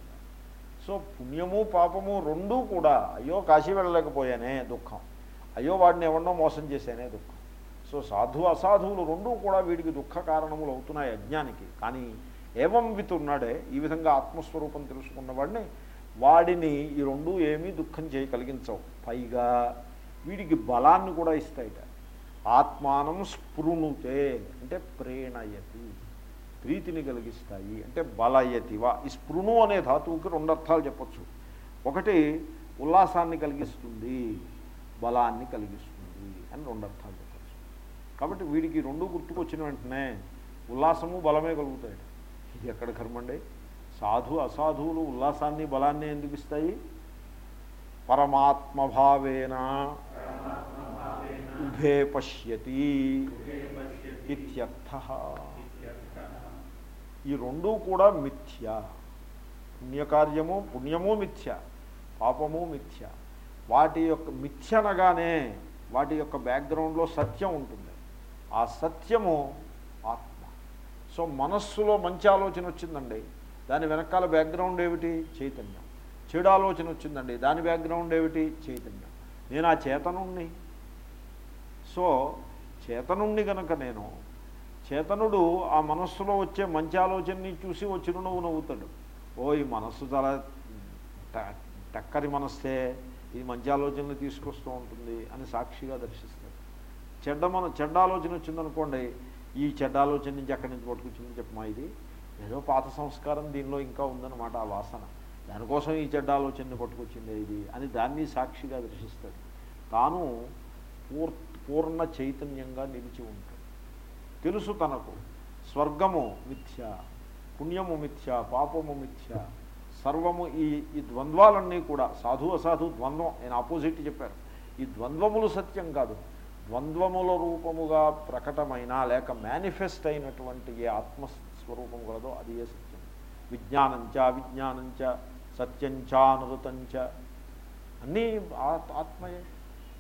సో పుణ్యము పాపము రెండూ కూడా అయ్యో కాశీ వెళ్ళలేకపోయానే దుఃఖం. అయ్యో వాడిని ఎవరినో మోసం చేశానే దుఃఖం. సో సాధు అసాధువులు రెండూ కూడా వీడికి దుఃఖ కారణములు అవుతున్నాయి అజ్ఞానికి. కానీ ఏవం విత్ ఉన్నాడే ఈ విధంగా ఆత్మస్వరూపం తెలుసుకున్న వాడిని వాడిని ఈ రెండు ఏమీ దుఃఖం చేయ కలిగించవు పైగా వీడికి బలాన్ని కూడా ఇస్తాయిట. ఆత్మానం స్పృణుతే అంటే ప్రేణయతి. ప్రీతిని కలిగిస్తాయి. అంటే బలయతివా. ఈ స్పృణు అనే ధాతువుకి రెండు అర్థాలు చెప్పచ్చు. ఒకటి ఉల్లాసాన్ని కలిగిస్తుంది బలాన్ని కలిగిస్తుంది అని రెండు అర్థాలు చెప్పచ్చు. కాబట్టి వీడికి రెండు గుర్తుకొచ్చిన వెంటనే ఉల్లాసము బలమే కలుగుతాయి. ఇది ఎక్కడ కర్మండి? సాధు అసాధువులు ఉల్లాసాన్ని బలాన్ని ఎందుకు ఇస్తాయి? పరమాత్మభావేన ఉభే పశ్యతి ఇత్యర్థ. ఈ రెండూ కూడా మిథ్య. పుణ్యకార్యము పుణ్యము మిథ్య పాపము మిథ్య. వాటి యొక్క మిథ్య అనగానే వాటి యొక్క బ్యాక్గ్రౌండ్లో సత్యం ఉంటుంది. ఆ సత్యము ఆత్మ. సో మనస్సులో మంచి ఆలోచన వచ్చిందండి. దాని వెనకాల బ్యాక్గ్రౌండ్ ఏమిటి? చైతన్యం. చెడు ఆలోచన వచ్చిందండి. దాని బ్యాక్గ్రౌండ్ ఏమిటి? చైతన్యం. నేను ఆ చేతనుణ్ణి. సో చేతనుణ్ణి కనుక నేను చేతనుడు ఆ మనస్సులో వచ్చే మంచి ఆలోచనని చూసి వచ్చి చిరునవ్వు నవ్వుతాడు. ఓ ఈ మనస్సు చాలా టక్కరి మనస్సే ఇది మంచి ఆలోచనలు తీసుకొస్తూ ఉంటుంది అని సాక్షిగా దర్శిస్తాడు. చెడ్డ మన చెడ్డ ఆలోచన వచ్చిందనుకోండి ఈ చెడ్డ ఆలోచన నుంచి ఎక్కడి నుంచి పట్టుకొచ్చింది చెప్పమా ఇది? ఏదో పాత సంస్కారం దీనిలో ఇంకా ఉందన్నమాట ఆ వాసన. దానికోసం ఈ చెడ్డ ఆలోచనని పట్టుకొచ్చింది ఇది అని దాన్ని సాక్షిగా దర్శిస్తాడు. తాను పూర్ పూర్ణ చైతన్యంగా నిలిచి ఉంటుంది తెలుసు తనకు. స్వర్గము మిథ్య పుణ్యము మిథ్య పాపము మిథ్య సర్వము ఈ ఈ ద్వంద్వాలన్నీ కూడా సాధు అసాధు ద్వంద్వం నేను ఆపోజిట్ చెప్పారు ఈ ద్వంద్వములు సత్యం కాదు. ద్వంద్వముల రూపముగా ప్రకటమైన లేక మేనిఫెస్ట్ అయినటువంటి ఏ ఆత్మస్వరూపం కలదో అది ఏ సత్యం. విజ్ఞానంచ అవిజ్ఞానంచ సత్యంచానృతంచ అన్నీ ఆత్- ఆత్మయే.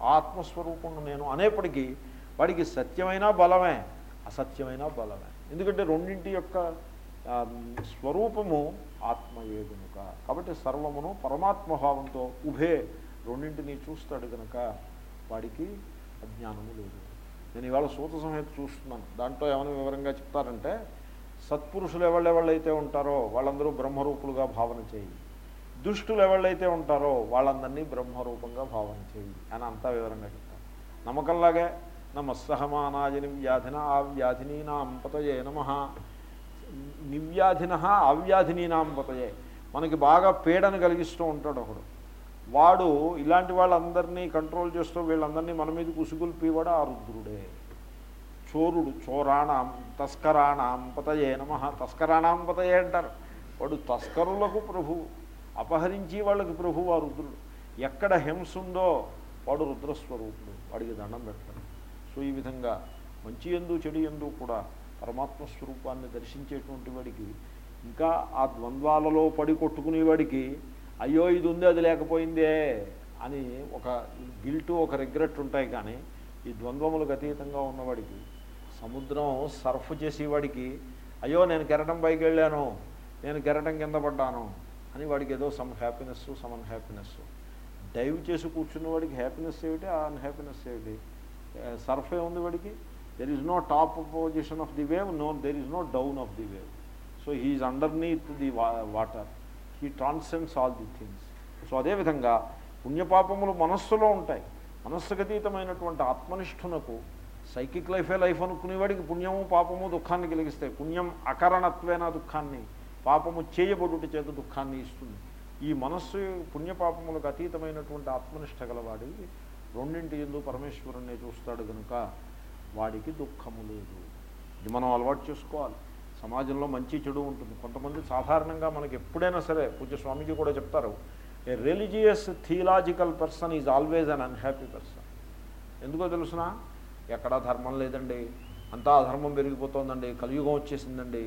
ఆత్మస్వరూపం నేను అనేప్పటికీ వాడికి సత్యమైన బలమే. అసత్యమైన బలమే. ఎందుకంటే రెండింటి యొక్క స్వరూపము ఆత్మయే గనుక కాబట్టి సర్వమును పరమాత్మభావంతో ఉభే రెండింటినీ చూస్తాడు కనుక వాడికి అజ్ఞానము లేదు. నేను ఇవాళ సూత సంహిత చూస్తున్నాను. దాంట్లో ఏమైనా వివరంగా చెప్తారంటే సత్పురుషులు ఎవళ్ళెవళ్ళైతే ఉంటారో వాళ్ళందరూ బ్రహ్మరూపులుగా భావన చేయి. దుష్టులు ఎవళ్ళైతే ఉంటారో వాళ్ళందరినీ బ్రహ్మరూపంగా భావన చేయి అని అంతా వివరంగా చెప్తారు. నమ్మకంలాగే నమస్సహమానాజని వ్యాధిన ఆవ్యాధినీనాం పతయే నమ నివ్యాధిన అవ్యాధినీనాం పతయే మనకి బాగా పీడను కలిగిస్తూ ఉంటాడు ఒకడు। వాడు ఇలాంటి వాళ్ళందరినీ కంట్రోల్ చేస్తూ వీళ్ళందరినీ మన మీద కుసుగుల్పేవాడు ఆ రుద్రుడే। చోరుడు చోరాణం తస్కరాణం పతయే నమ। తస్కరాణం పతయే అంటారు। వాడు తస్కరులకు ప్రభువు అపహరించి వాళ్ళకి ప్రభువు ఆ రుద్రుడు। ఎక్కడ హింస ఉందో వాడు రుద్రస్వరూపుడు। వాడికి దండం పెట్టు సో ఈ విధంగా మంచి ఎందు చెడు ఎందు కూడా పరమాత్మ స్వరూపాన్ని దర్శించేటువంటి వాడికి ఇంకా ఆ ద్వంద్వాలలో పడి కొట్టుకునేవాడికి అయ్యో ఇది ఉంది అది లేకపోయిందే అని ఒక గిల్టు ఒక రిగ్రెట్ ఉంటాయి కానీ ఈ ద్వంద్వములకు అతీతంగా ఉన్నవాడికి సముద్రం సర్ఫ్ చేసేవాడికి అయ్యో నేను కెరటం పైకి వెళ్ళాను నేను కెరటం కింద పడ్డాను అని వాడికి ఏదో some happiness some unhappiness dive చేసి కూర్చున్న వాడికి హ్యాపీనెస్ ఏమిటి? ఆ అన్హ్యాపీనెస్ ఏమిటి? సర్ఫే ఉంది వాడికి. There is no top position of the wave no there is no down of the wave so he underneath the water he transcends all the things so అదేవిధంగా పుణ్యపాపములు మనస్సులో ఉంటాయి. మనస్సుకు అతీతమైనటువంటి ఆత్మనిష్ఠునకు సైకిక్ లైఫే లైఫ్ అనుకునేవాడికి పుణ్యము పాపము దుఃఖాన్ని కలిగిస్తాయి పుణ్యం అకరణత్వేన దుఃఖాన్ని. పాపము చేయబడుట చేత దుఃఖాన్ని ఇస్తుంది. ఈ మనస్సు పుణ్యపాపములకు అతీతమైనటువంటి ఆత్మనిష్ట గలవాడి రెండింటి ఎందు పరమేశ్వరుణ్ణి చూస్తాడు కనుక వాడికి దుఃఖము లేదు. ఇది మనం అలవాటు చేసుకోవాలి. సమాజంలో మంచి చెడు ఉంటుంది. కొంతమంది సాధారణంగా మనకి ఎప్పుడైనా సరే పూజ స్వామీజీ కూడా చెప్తారు a religious theological person is always un unhappy person. ఎందుకో తెలుసునా? ఎక్కడా ధర్మం లేదండి. అంతా అధర్మం పెరిగిపోతుందండి. కలియుగం వచ్చేసిందండి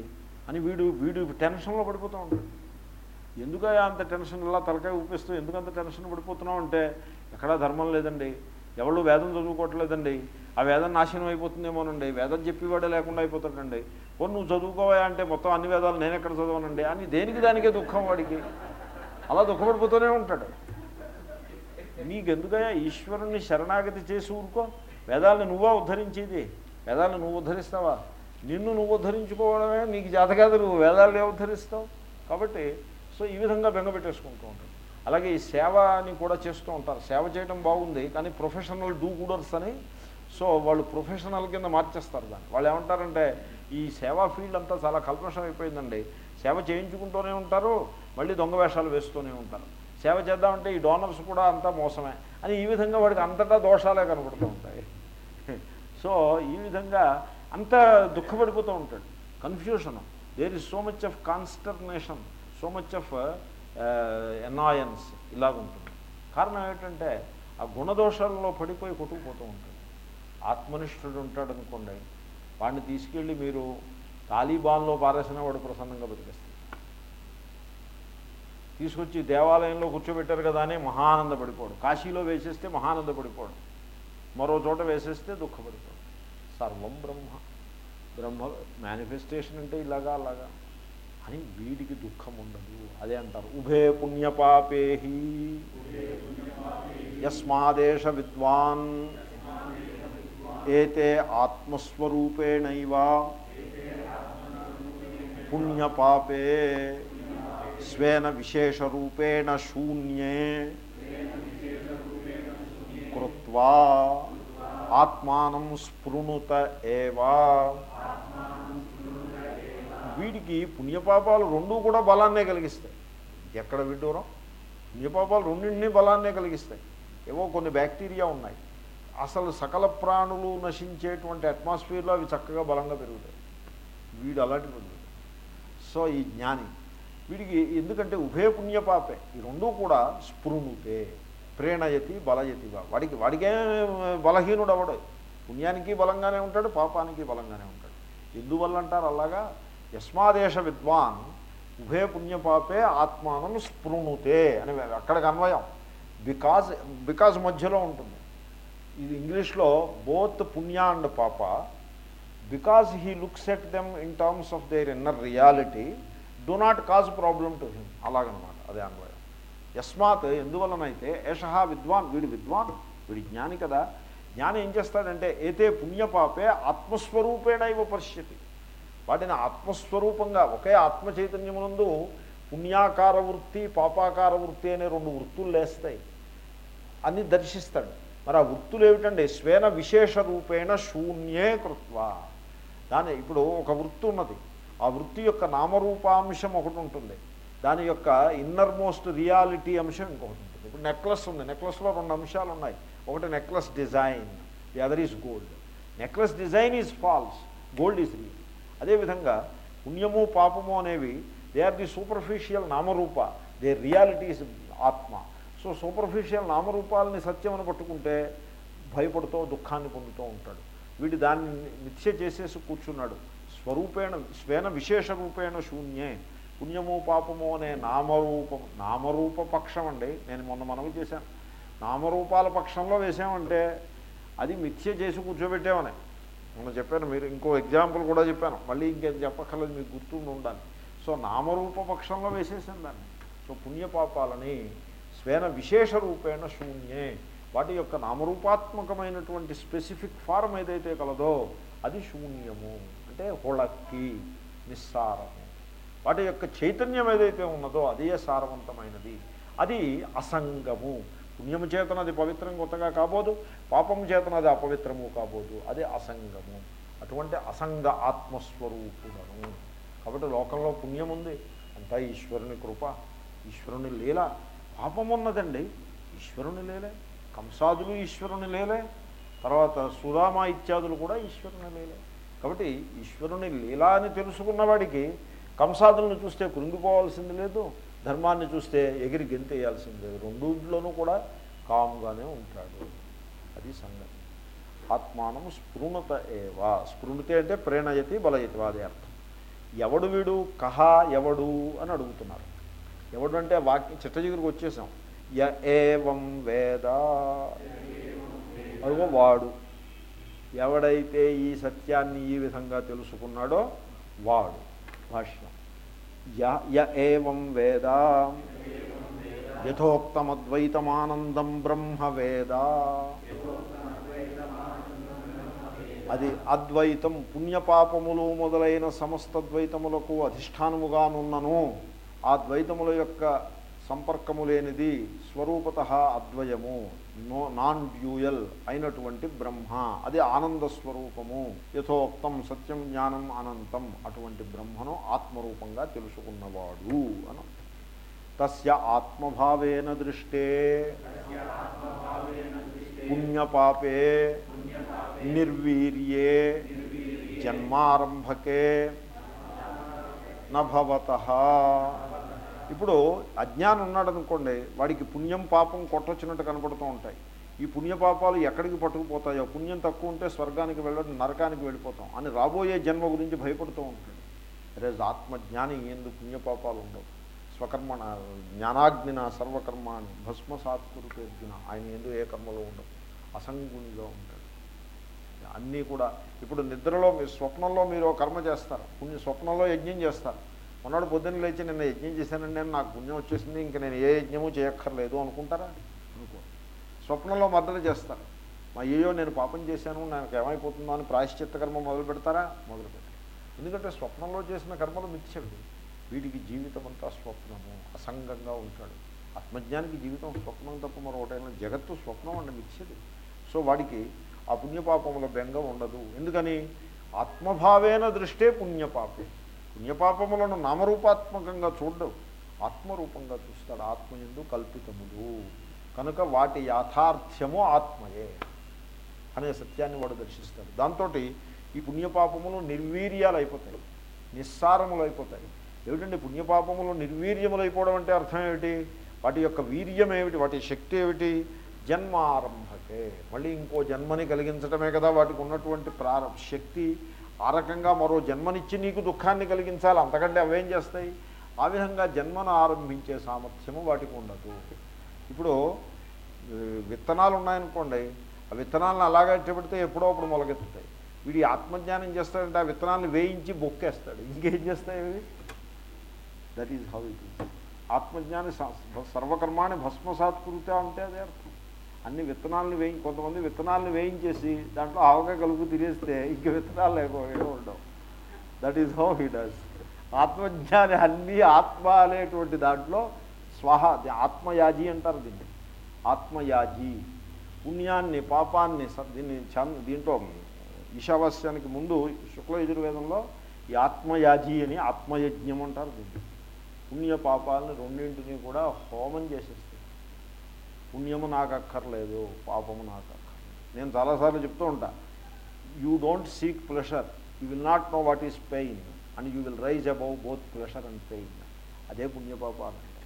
అని వీడు వీడు టెన్షన్లో పడిపోతూ ఉంటాడు. ఎందుకయ్యా అంత టెన్షన్ ఇలా తలకాయ ఊపిస్తూ ఎందుకంత టెన్షన్ పడిపోతున్నావు అంటే ఎక్కడా ధర్మం లేదండి. ఎవళ్ళు వేదం చదువుకోవట్లేదండి. ఆ వేదం నాశనం అయిపోతుందేమోనండి వేదం చెప్పేవాడే లేకుండా అయిపోతాడండి. కొన్ని నువ్వు చదువుకోవా అంటే మొత్తం అన్ని వేదాలు నేను ఎక్కడ చదవనండి? అని దేనికి దానికే దుఃఖం వాడికి? అలా దుఃఖపడిపోతూనే ఉంటాడు. నీకెందుకయ్యా ఈశ్వరుణ్ణి శరణాగతి చేసి ఊరుకో? వేదాలను నువ్వా ఉద్ధరించేది? వేదాలను నువ్వు ఉద్ధరిస్తావా? నిన్ను నువ్వు ఉద్ధరించుకోవడమే నీకు జాతకాదు నువ్వు వేదాలనే ఉద్ధరిస్తావు. కాబట్టి సో ఈ విధంగా బెంగపెట్టేసుకుంటూ ఉంటాడు. అలాగే ఈ సేవని కూడా చేస్తూ ఉంటారు. సేవ చేయడం బాగుంది కానీ ప్రొఫెషనల్ డూ గుడర్స్ అని సో వాళ్ళు ప్రొఫెషనల్ కింద మార్చేస్తారు దాన్ని. వాళ్ళు ఏమంటారంటే ఈ సేవా ఫీల్డ్ అంతా చాలా కల్పషం అయిపోయిందండి. సేవ చేయించుకుంటూనే ఉంటారు మళ్ళీ దొంగ వేషాలు వేస్తూనే ఉంటారు. సేవ చేద్దామంటే ఈ డోనర్స్ కూడా అంతా మోసమే అని ఈ విధంగా వాడికి అంతటా దోషాలే కనబడుతూ ఉంటాయి. సో ఈ విధంగా అంత దుఃఖపడిపోతూ ఉంటాడు. Confusion. There is so much of consternation so much of annoyance ఇలాగుంటుంది కారణం ఏంటంటే ఆ గుణదోషాలలో పడిపోయి కొట్టుకుపోతూ ఉంటాడు ఆత్మనిష్ఠుడు ఉంటాడు అనుకోండి వాడిని తీసుకెళ్ళి మీరు తాలిబాన్లో పారేసిన వాడు ప్రసన్నంగా బతికేస్తాడు. తీసుకొచ్చి దేవాలయంలో కూర్చోబెట్టారు కదా అని మహానంద పడిపోడు కాశీలో వేసేస్తే మహానంద పడిపోడు మరో చోట వేసేస్తే దుఃఖపడిపోడు. సర్వం బ్రహ్మ. బ్రహ్మ మేనిఫెస్టేషన్ అంటే ఇలాగా అలాగా. అని వీడికి దుఃఖం ఉండదు అదే అంటారు ఉభే పుణ్యపాపేహి యస్మాదేశ విద్వాన్ ఏతే ఆత్మస్వరూపేణైవ పుణ్యపాపే స్వేన విశేషరూపేణ శూన్యే కృత్వా ఆత్మానం స్పృణుత ఏవా వీడికి పుణ్యపాపాలు రెండూ కూడా బలాన్నే కలిగిస్తాయి. ఎక్కడ విడ్డూరం? పుణ్యపాపాలు రెండింటినీ బలాన్నే కలిగిస్తాయి. ఏవో కొన్ని బ్యాక్టీరియా ఉన్నాయి. అసలు సకల ప్రాణులు నశించేటువంటి అట్మాస్ఫియర్లో అవి చక్కగా బలంగా పెరుగుతాయి. వీడు అలాంటి పెరుగుతాయి సో ఈ జ్ఞాని వీడికి ఎందుకంటే ఉభయ పుణ్యపాపే. ఈ రెండూ కూడా స్పృణుతే ప్రేణయతి బలయతిగా వాడికి వాడికే బలహీనుడు అవడు పుణ్యానికి బలంగానే ఉంటాడు పాపానికి బలంగానే ఉంటాడు. ఎందువల్ల అంటారు అలాగా? యస్మాదేశ విద్వాన్ ఉభయ పుణ్యపాపే ఆత్మానం స్పృణుతే అని అక్కడికి అన్వయం బికాజ్ బికాజ్ మధ్యలో ఉంటుంది. ఇది ఇంగ్లీష్లో బోత్ పుణ్య అండ్ పాప. Because he looks at them in terms of their inner reality do not cause problem to him. అలాగనమాట అదే అన్వయం. యస్మాత్ ఎందువలనైతే ఏష విద్వాన్ వీడు విద్వాన్ వీడి జ్ఞాని కదా. జ్ఞాని ఏం చేస్తాడంటే ఏతే పుణ్యపాపే ఆత్మస్వరూపేణ ఇవ పరిస్థితి వాటిని ఆత్మస్వరూపంగా ఒకే ఆత్మ చైతన్యమునందు పుణ్యాకార వృత్తి పాపాకార వృత్తి అనే రెండు వృత్తులు లేస్తాయి. అని దర్శిస్తాడు. మరి ఆ వృత్తులు ఏమిటండి స్వేన విశేష రూపేణ శూన్యే కృత్వ. దాని ఇప్పుడు ఒక వృత్తి ఉన్నది. ఆ వృత్తి యొక్క నామరూపాంశం ఒకటి ఉంటుంది. దాని యొక్క ఇన్నర్ మోస్ట్ రియాలిటీ అంశం ఇంకొకటి ఉంటుంది. ఇప్పుడు నెక్లెస్ ఉంది. నెక్లెస్లో రెండు అంశాలు ఉన్నాయి. ఒకటి necklace design the other is gold necklace design is false gold is real అదేవిధంగా పుణ్యము పాపము అనేవి దే ఆర్ ది సూపర్ఫిషియల్ నామరూప. దే రియాలిటీస్ ఆత్మ. సో సూపర్ఫిషియల్ నామరూపాలని సత్యమని పట్టుకుంటే భయపడుతూ దుఃఖాన్ని పొందుతూ ఉంటాడు. వీడు దాన్ని నిత్య చేసేసి కూర్చున్నాడు. స్వరూపేణ స్వేన విశేష రూపేణ శూన్యే. పుణ్యము పాపము అనే నామరూపం నామరూప పక్షం అండి. నేను మొన్న మనవి చేశాను. నామరూపాల పక్షంలో వేసామంటే అది మిథ్య చేసి కూర్చోబెట్టామని మొన్న చెప్పాను మీరు ఇంకో ఎగ్జాంపుల్ కూడా చెప్పాను. మళ్ళీ ఇంకేం చెప్పక్కర్లేదు మీకు గుర్తుండి ఉండాలి. సో నామరూప పక్షంలో వేసేసాను దాన్ని. సో పుణ్యపాపాలని స్వేన విశేష రూపేణ శూన్యే. వాటి యొక్క నామరూపాత్మకమైనటువంటి స్పెసిఫిక్ ఫారం ఏదైతే కలదో అది శూన్యము. అంటే హుళక్కి నిస్సారము. వాటి యొక్క చైతన్యం ఏదైతే ఉన్నదో అదే సారవంతమైనది. అది అసంగము. పుణ్యము చేతన అది పవిత్రం కొత్తగా కాబోదు పాపము చేతన అది అపవిత్రము కాబోదు. అది అసంగము. అటువంటి అసంగ ఆత్మస్వరూపుడను. కాబట్టి లోకంలో పుణ్యం ఉంది అంతా ఈశ్వరుని కృప ఈశ్వరుని లీల. పాపం ఉన్నదండి ఈశ్వరుని లేలే. కంసాదులు ఈశ్వరుని లేలే. తర్వాత సుధామ ఇత్యాదులు కూడా ఈశ్వరుని లేలే. కాబట్టి ఈశ్వరుని లీలా అని తెలుసుకున్నవాడికి కంసాదులను చూస్తే కృంగిపోవాల్సింది లేదు. ధర్మాన్ని చూస్తే ఎగిరి గెంతేయాల్సిందే. రెండులోనూ కూడా కామ్గానే ఉంటాడు. అది సంగతి. ఆత్మానం స్పృణత ఏవా? స్పృణితే అంటే ప్రేణయతి బలయతి వాదే అర్థం. ఎవడు వీడు? కహ ఎవడు? అని అడుగుతున్నారు. ఎవడు అంటే వాక్యం చిట్టజిగురికి వచ్చేసాం. య ఏవం వేద? అదిగో వాడు. ఎవడైతే ఈ సత్యాన్ని ఈ విధంగా తెలుసుకున్నాడో వాడు. భాష్యం. య య వేద? యథోక్తమద్వైతమానందం బ్రహ్మ వేద అది అద్వైతం పుణ్యపాపములు మొదలైన సమస్త ద్వైతములకు అధిష్టానముగానున్నను. ఆ ద్వైతముల యొక్క సంపర్కము లేనిది స్వరూపత అద్వయము నో నాన్ డ్యూయల్ అయినటువంటి బ్రహ్మ. అది ఆనంద స్వరూపము యథోక్తం సత్యం జ్ఞానం అనంతం అటువంటి బ్రహ్మను ఆత్మరూపంగా తెలుసుకున్నవాడు అని. తస్య ఆత్మభావేన దృష్టే పుణ్యపాపే నిర్వీర్యే జన్మారంభకే నభవత. ఇప్పుడు అజ్ఞానం ఉన్నాడు అనుకోండి వాడికి పుణ్యం పాపం కొట్టొచ్చినట్టు కనపడుతూ ఉంటాయి. ఈ పుణ్యపాపాలు ఎక్కడికి పట్టుకుపోతాయో పుణ్యం తక్కువ ఉంటే స్వర్గానికి వెళ్ళడం నరకానికి వెళ్ళిపోతాం అని రాబోయే జన్మ గురించి భయపడుతూ ఉంటాడు. రేజ్ ఆత్మజ్ఞాని ఎందు పుణ్యపాపాలు ఉండవు. స్వకర్మ జ్ఞానాగ్నిన సర్వకర్మాన్ని భస్మసాత్కురుకు అర్జున ఆయన ఎందు ఏ కర్మలో ఉండవు. అసంగుణిగా ఉంటాడు. అన్నీ కూడా ఇప్పుడు నిద్రలో మీరు స్వప్నంలో మీరు కర్మ చేస్తారు. పుణ్య స్వప్నంలో యజ్ఞం చేస్తారు. మొన్నడు పొద్దున్న లేచి నిన్న యజ్ఞం చేశానండి నేను నాకు పుణ్యం వచ్చేసింది ఇంక నేను ఏ యజ్ఞము చేయక్కర్లేదు అనుకుంటారా? అనుకో. స్వప్నంలో మద్దతు చేస్తారు. మా అయ్యో నేను పాపం చేశాను నాకు ఏమైపోతుందో అని ప్రాయశ్చిత్త కర్మ మొదలు పెడతారా? మొదలు పెట్టారు. ఎందుకంటే స్వప్నంలో చేసిన కర్మలు మిథ్యవి. వీటికి జీవితం అంతా స్వప్నము అసంగంగా ఉంటాడు. ఆత్మజ్ఞానికి జీవితం స్వప్నం తప్ప మరొకటైనా జగత్తు స్వప్నం అంటే మిథ్యది. సో వాడికి ఆ పుణ్యపాపముల బెంగ ఉండదు. ఎందుకని? ఆత్మభావేన దృష్టే పుణ్యపాపే. పుణ్యపాపములను నామరూపాత్మకంగా చూడడం. ఆత్మరూపంగా చూస్తాడు. ఆత్మయందు కల్పితములు. కనుక వాటి యాథార్థ్యము ఆత్మయే అనే సత్యాన్ని వాడు దర్శిస్తాడు. దాంతో ఈ పుణ్యపాపములు నిర్వీర్యాలు అయిపోతాయి నిస్సారములు అయిపోతాయి ఏమిటండి పుణ్యపాపములు నిర్వీర్యములు అయిపోవడం అంటే అర్థం ఏమిటి? వాటి యొక్క వీర్యం ఏమిటి వాటి శక్తి ఏమిటి జన్మారంభకే. మళ్ళీ ఇంకో జన్మని కలిగించడమే కదా వాటికి ఉన్నటువంటి ప్రారంభ శక్తి. ఆ రకంగా మరో జన్మనిచ్చి నీకు దుఃఖాన్ని కలిగించాలి అంతకంటే అవేం చేస్తాయి? ఆ విధంగా జన్మను ఆరంభించే సామర్థ్యము వాటికి ఉండదు. ఇప్పుడు విత్తనాలు ఉన్నాయనుకోండి ఆ విత్తనాలను అలాగే పెడితే ఎప్పుడో అప్పుడు మొలకెత్తుతాయి. వీడి ఆత్మజ్ఞానం చేస్తాడంటే ఆ విత్తనాలను వేయించి బొక్కేస్తాడు. ఇంకేం చేస్తాయి అవి? That is how it is ఆత్మజ్ఞాని సర్వకర్మాన్ని భస్మసాత్కృత అంటే అదే అర్థం. అన్ని విత్తనాలను వేయి కొంతమంది విత్తనాలను వేయించేసి దాంట్లో ఆవకాయ కలుపు తినేస్తే ఇంక విత్తనాలు లేకపోయే ఉండవు. That is how he does ఆత్మజ్ఞాని అన్నీ ఆత్మ అనేటువంటి దాంట్లో స్వహ ఆత్మయాజీ అంటారు దీన్ని. ఆత్మయాజీ. పుణ్యాన్ని పాపాన్ని దీన్ని చం- దీంట్లో ఈశావాస్యానికి ముందు శుక్ల యజుర్వేదంలో ఈ ఆత్మయాజీ అని ఆత్మయజ్ఞం అంటారు దీన్ని. పుణ్య పాపాలను రెండింటినీ కూడా హోమం చేసేస్తారు పుణ్యము నాకు అక్కర్లేదు పాపము నాకు అక్కర్లేదు నేను చాలాసార్లు చెప్తూ ఉంటా you don't seek pleasure you will not know what is pain and you will rise above both pleasure and pain అదే పుణ్యపాపాలు అంటే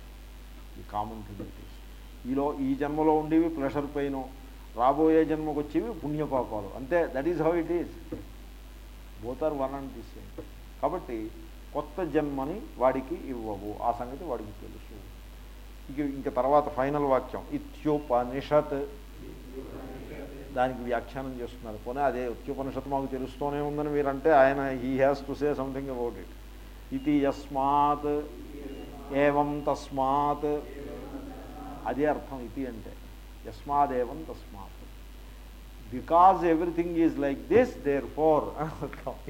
ఈ కామన్ థింగ్ ఈలో ఈ జన్మలో ఉండేవి ప్రెషర్ పెయిన్ రాబోయే జన్మకు వచ్చేవి పుణ్యపాపాలు. అంతే that is how it is both are one and this కాబట్టి కొత్త జన్మని వాడికి ఇవ్వవు. ఆ సంగతి వాడికి తెలుసు. ఇంకా ఇంక తర్వాత ఫైనల్ వాక్యం. ఇత్యోపనిషత్. దానికి వ్యాఖ్యానం చేస్తున్నారు. పోనీ అదే ఉత్యోపనిషత్ మాకు తెలుస్తూనే ఉందని మీరంటే ఆయన he has to say something about it ఇది యస్మాత్ ఏవం తస్మాత్. అదే అర్థం ఇది అంటే. యస్మాదేవం తస్మాత్. Because everything is like this therefore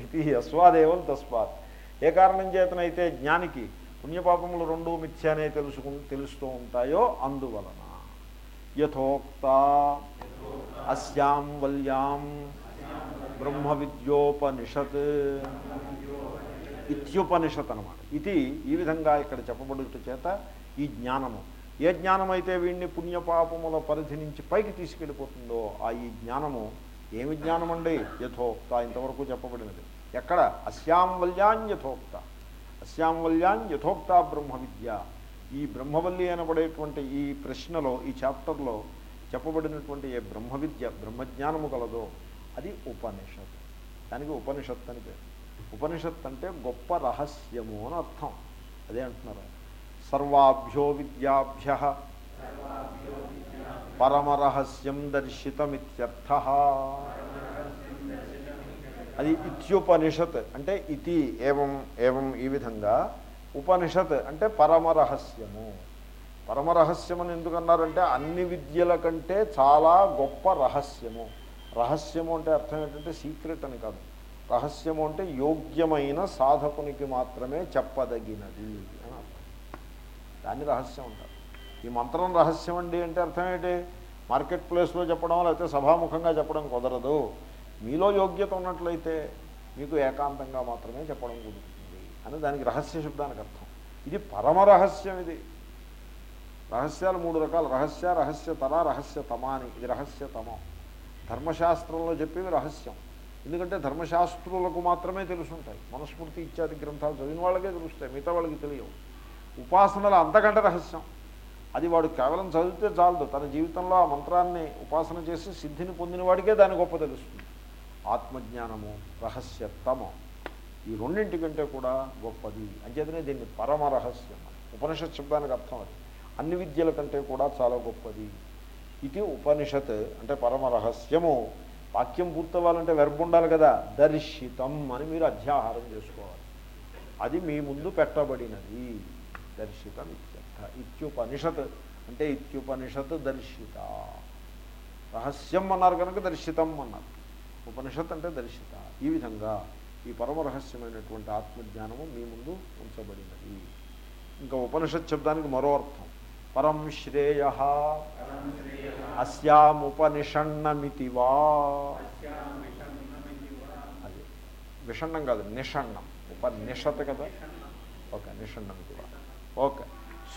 ఇది యస్వాదేవం తస్మాత్. ఏ కారణం చేతనైతే జ్ఞానికి పుణ్యపాపములు రెండు మిథ్యానే తెలుసుకు తెలుస్తూ ఉంటాయో అందువలన. యథోక్త అస్యాం వల్యాం బ్రహ్మ విద్యోపనిషత్ ఇత్యుపనిషత్ అనమాట ఇది ఈ విధంగా ఇక్కడ చెప్పబడుట చేత ఈ జ్ఞానము. ఏ జ్ఞానమైతే వీడిని పుణ్యపాపముల పరిధి నుంచి పైకి తీసుకెళ్ళిపోతుందో ఆ ఈ జ్ఞానము ఏమి జ్ఞానం అండి యథోక్త ఇంతవరకు చెప్పబడినది. ఎక్కడ? అస్యాం వల్యాన్ యథోక్త. అస్యాం యథోక్తా యథోక్త బ్రహ్మ విద్య ఈ బ్రహ్మవల్లి అనబడేటువంటి ఈ ప్రశ్నలో ఈ చాప్టర్లో చెప్పబడినటువంటి ఏ బ్రహ్మ విద్య బ్రహ్మజ్ఞానము కలదో అది ఉపనిషత్. దానికి ఉపనిషత్ అని పేరు. ఉపనిషత్ అంటే గొప్ప రహస్యము అని అర్థం. అదే అంటున్నారు. సర్వాభ్యో విద్యాభ్య పరమరహస్యం దర్శితమిత్యర్థ. అది ఇత్యుపనిషత్. అంటే ఇతి ఏవం ఏవం ఈ విధంగా ఉపనిషత్ అంటే పరమరహస్యము. పరమరహస్యం అని ఎందుకన్నారంటే అన్ని విద్యల కంటే చాలా గొప్ప రహస్యము. రహస్యము అంటే అర్థం ఏంటంటే సీక్రెట్ అని కాదు. రహస్యము అంటే యోగ్యమైన సాధకునికి మాత్రమే చెప్పదగినది అని అర్థం. దాన్ని రహస్యం అంటారు. ఈ మంత్రం రహస్యం అండి అంటే అర్థం ఏంటి? మార్కెట్ ప్లేస్లో చెప్పడం లేకపోతే సభాముఖంగా చెప్పడం కుదరదు. మీలో యోగ్యత ఉన్నట్లయితే మీకు ఏకాంతంగా మాత్రమే చెప్పడం కుదురుతుంది అని దానికి రహస్య శబ్దానికి అర్థం. ఇది పరమ రహస్యం ఇది. రహస్యాలు మూడు రకాలు. రహస్య రహస్యతర రహస్యతమ అని ఇది రహస్యతమం. ధర్మశాస్త్రంలో చెప్పేవి రహస్యం. ఎందుకంటే ధర్మశాస్త్రులకు మాత్రమే తెలుసుంటాయి. మనుస్మృతి ఇత్యాది గ్రంథాలు చదివిన వాళ్ళకే తెలుస్తాయి. మిగతా వాళ్ళకి తెలియవు. ఉపాసనలు అంతకంటే రహస్యం. అది వాడు కేవలం చదివితే చాలదు. తన జీవితంలో ఆ మంత్రాన్ని ఉపాసన చేసి సిద్ధిని పొందిన వాడికే దాని గొప్ప తెలుస్తుంది. ఆత్మజ్ఞానము రహస్యతమం ఈ రెండింటికంటే కూడా గొప్పది. అంచేతనే దీన్ని పరమ రహస్యం ఉపనిషత్ శబ్దానికి అర్థం అది. అన్ని విద్యల కంటే కూడా చాలా గొప్పది. ఇది ఉపనిషత్ అంటే పరమ రహస్యము వాక్యం పూర్తవ్వాలంటే వెర్బ్ ఉండాలి కదా. దర్శితం అని మీరు అధ్యాహారం చేసుకోవాలి. అది మీ ముందు పెట్టబడినది. దర్శితం ఇత్యర్థ. ఇత్యుపనిషత్ అంటే ఇత్యుపనిషత్ దర్శిత. రహస్యం అన్నారు కనుక దర్శితం అన్నారు. ఉపనిషత్ అంటే దర్శిత. ఈ విధంగా ఈ పరమరహస్యమైనటువంటి ఆత్మజ్ఞానము మీ ముందు ఉంచబడినది. ఇంకా ఉపనిషత్ శబ్దానికి మరో అర్థం. పరం శ్రేయ అస్యాముపనిషణమితి వా. అది. విషణం కాదు నిషణం ఉపనిషత్ కదా. ఓకే నిషణమితి వా ఓకే.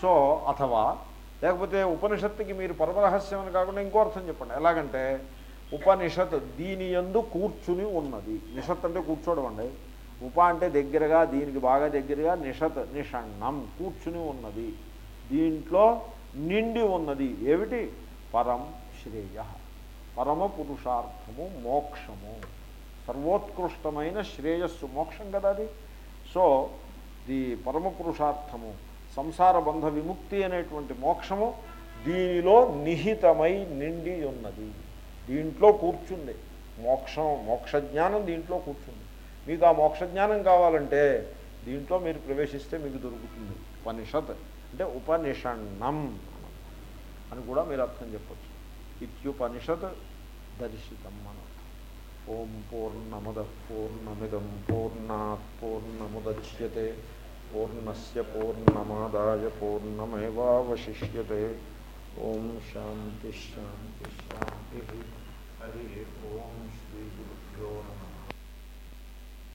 సో అథవా లేకపోతే ఉపనిషత్తుకి మీరు పరమరహస్యం అని కాకుండా ఇంకో అర్థం చెప్పండి. ఎలాగంటే ఉపనిషత్ దీని యందు కూర్చుని ఉన్నది. నిషత్ అంటే కూర్చోడమండి. అండి ఉప అంటే దగ్గరగా దీనికి బాగా దగ్గరగా నిషత్ నిషణం కూర్చుని ఉన్నది. దీంట్లో నిండి ఉన్నది. ఏమిటి? పరం శ్రేయ. పరమ పురుషార్థము మోక్షము. సర్వోత్కృష్టమైన శ్రేయస్సు మోక్షం కదా అది? సో ది పరమ పురుషార్థము సంసార బంధ విముక్తి అనేటువంటి మోక్షము దీనిలో నిహితమై నిండి ఉన్నది. దీంట్లో కూర్చుంది. మోక్షం మోక్ష జ్ఞానం దీంట్లో కూర్చుంది. మీకు ఆ మోక్ష జ్ఞానం కావాలంటే దీంట్లో మీరు ప్రవేశిస్తే మీకు దొరుకుతుంది. ఉపనిషత్ అంటే ఉపనిషణం అని కూడా మీరు అర్థం చెప్పచ్చు. ఇత్యుపనిషత్ దర్శితం మనం. ఓం పూర్ణమద పూర్ణమిదం పూర్ణాత్ పూర్ణముద్యతే పూర్ణస్ పూర్ణమాదాయ పూర్ణమేవాశిష్యతే ओम शांति शांति शांति हरि ओम श्री गुरुभ्यो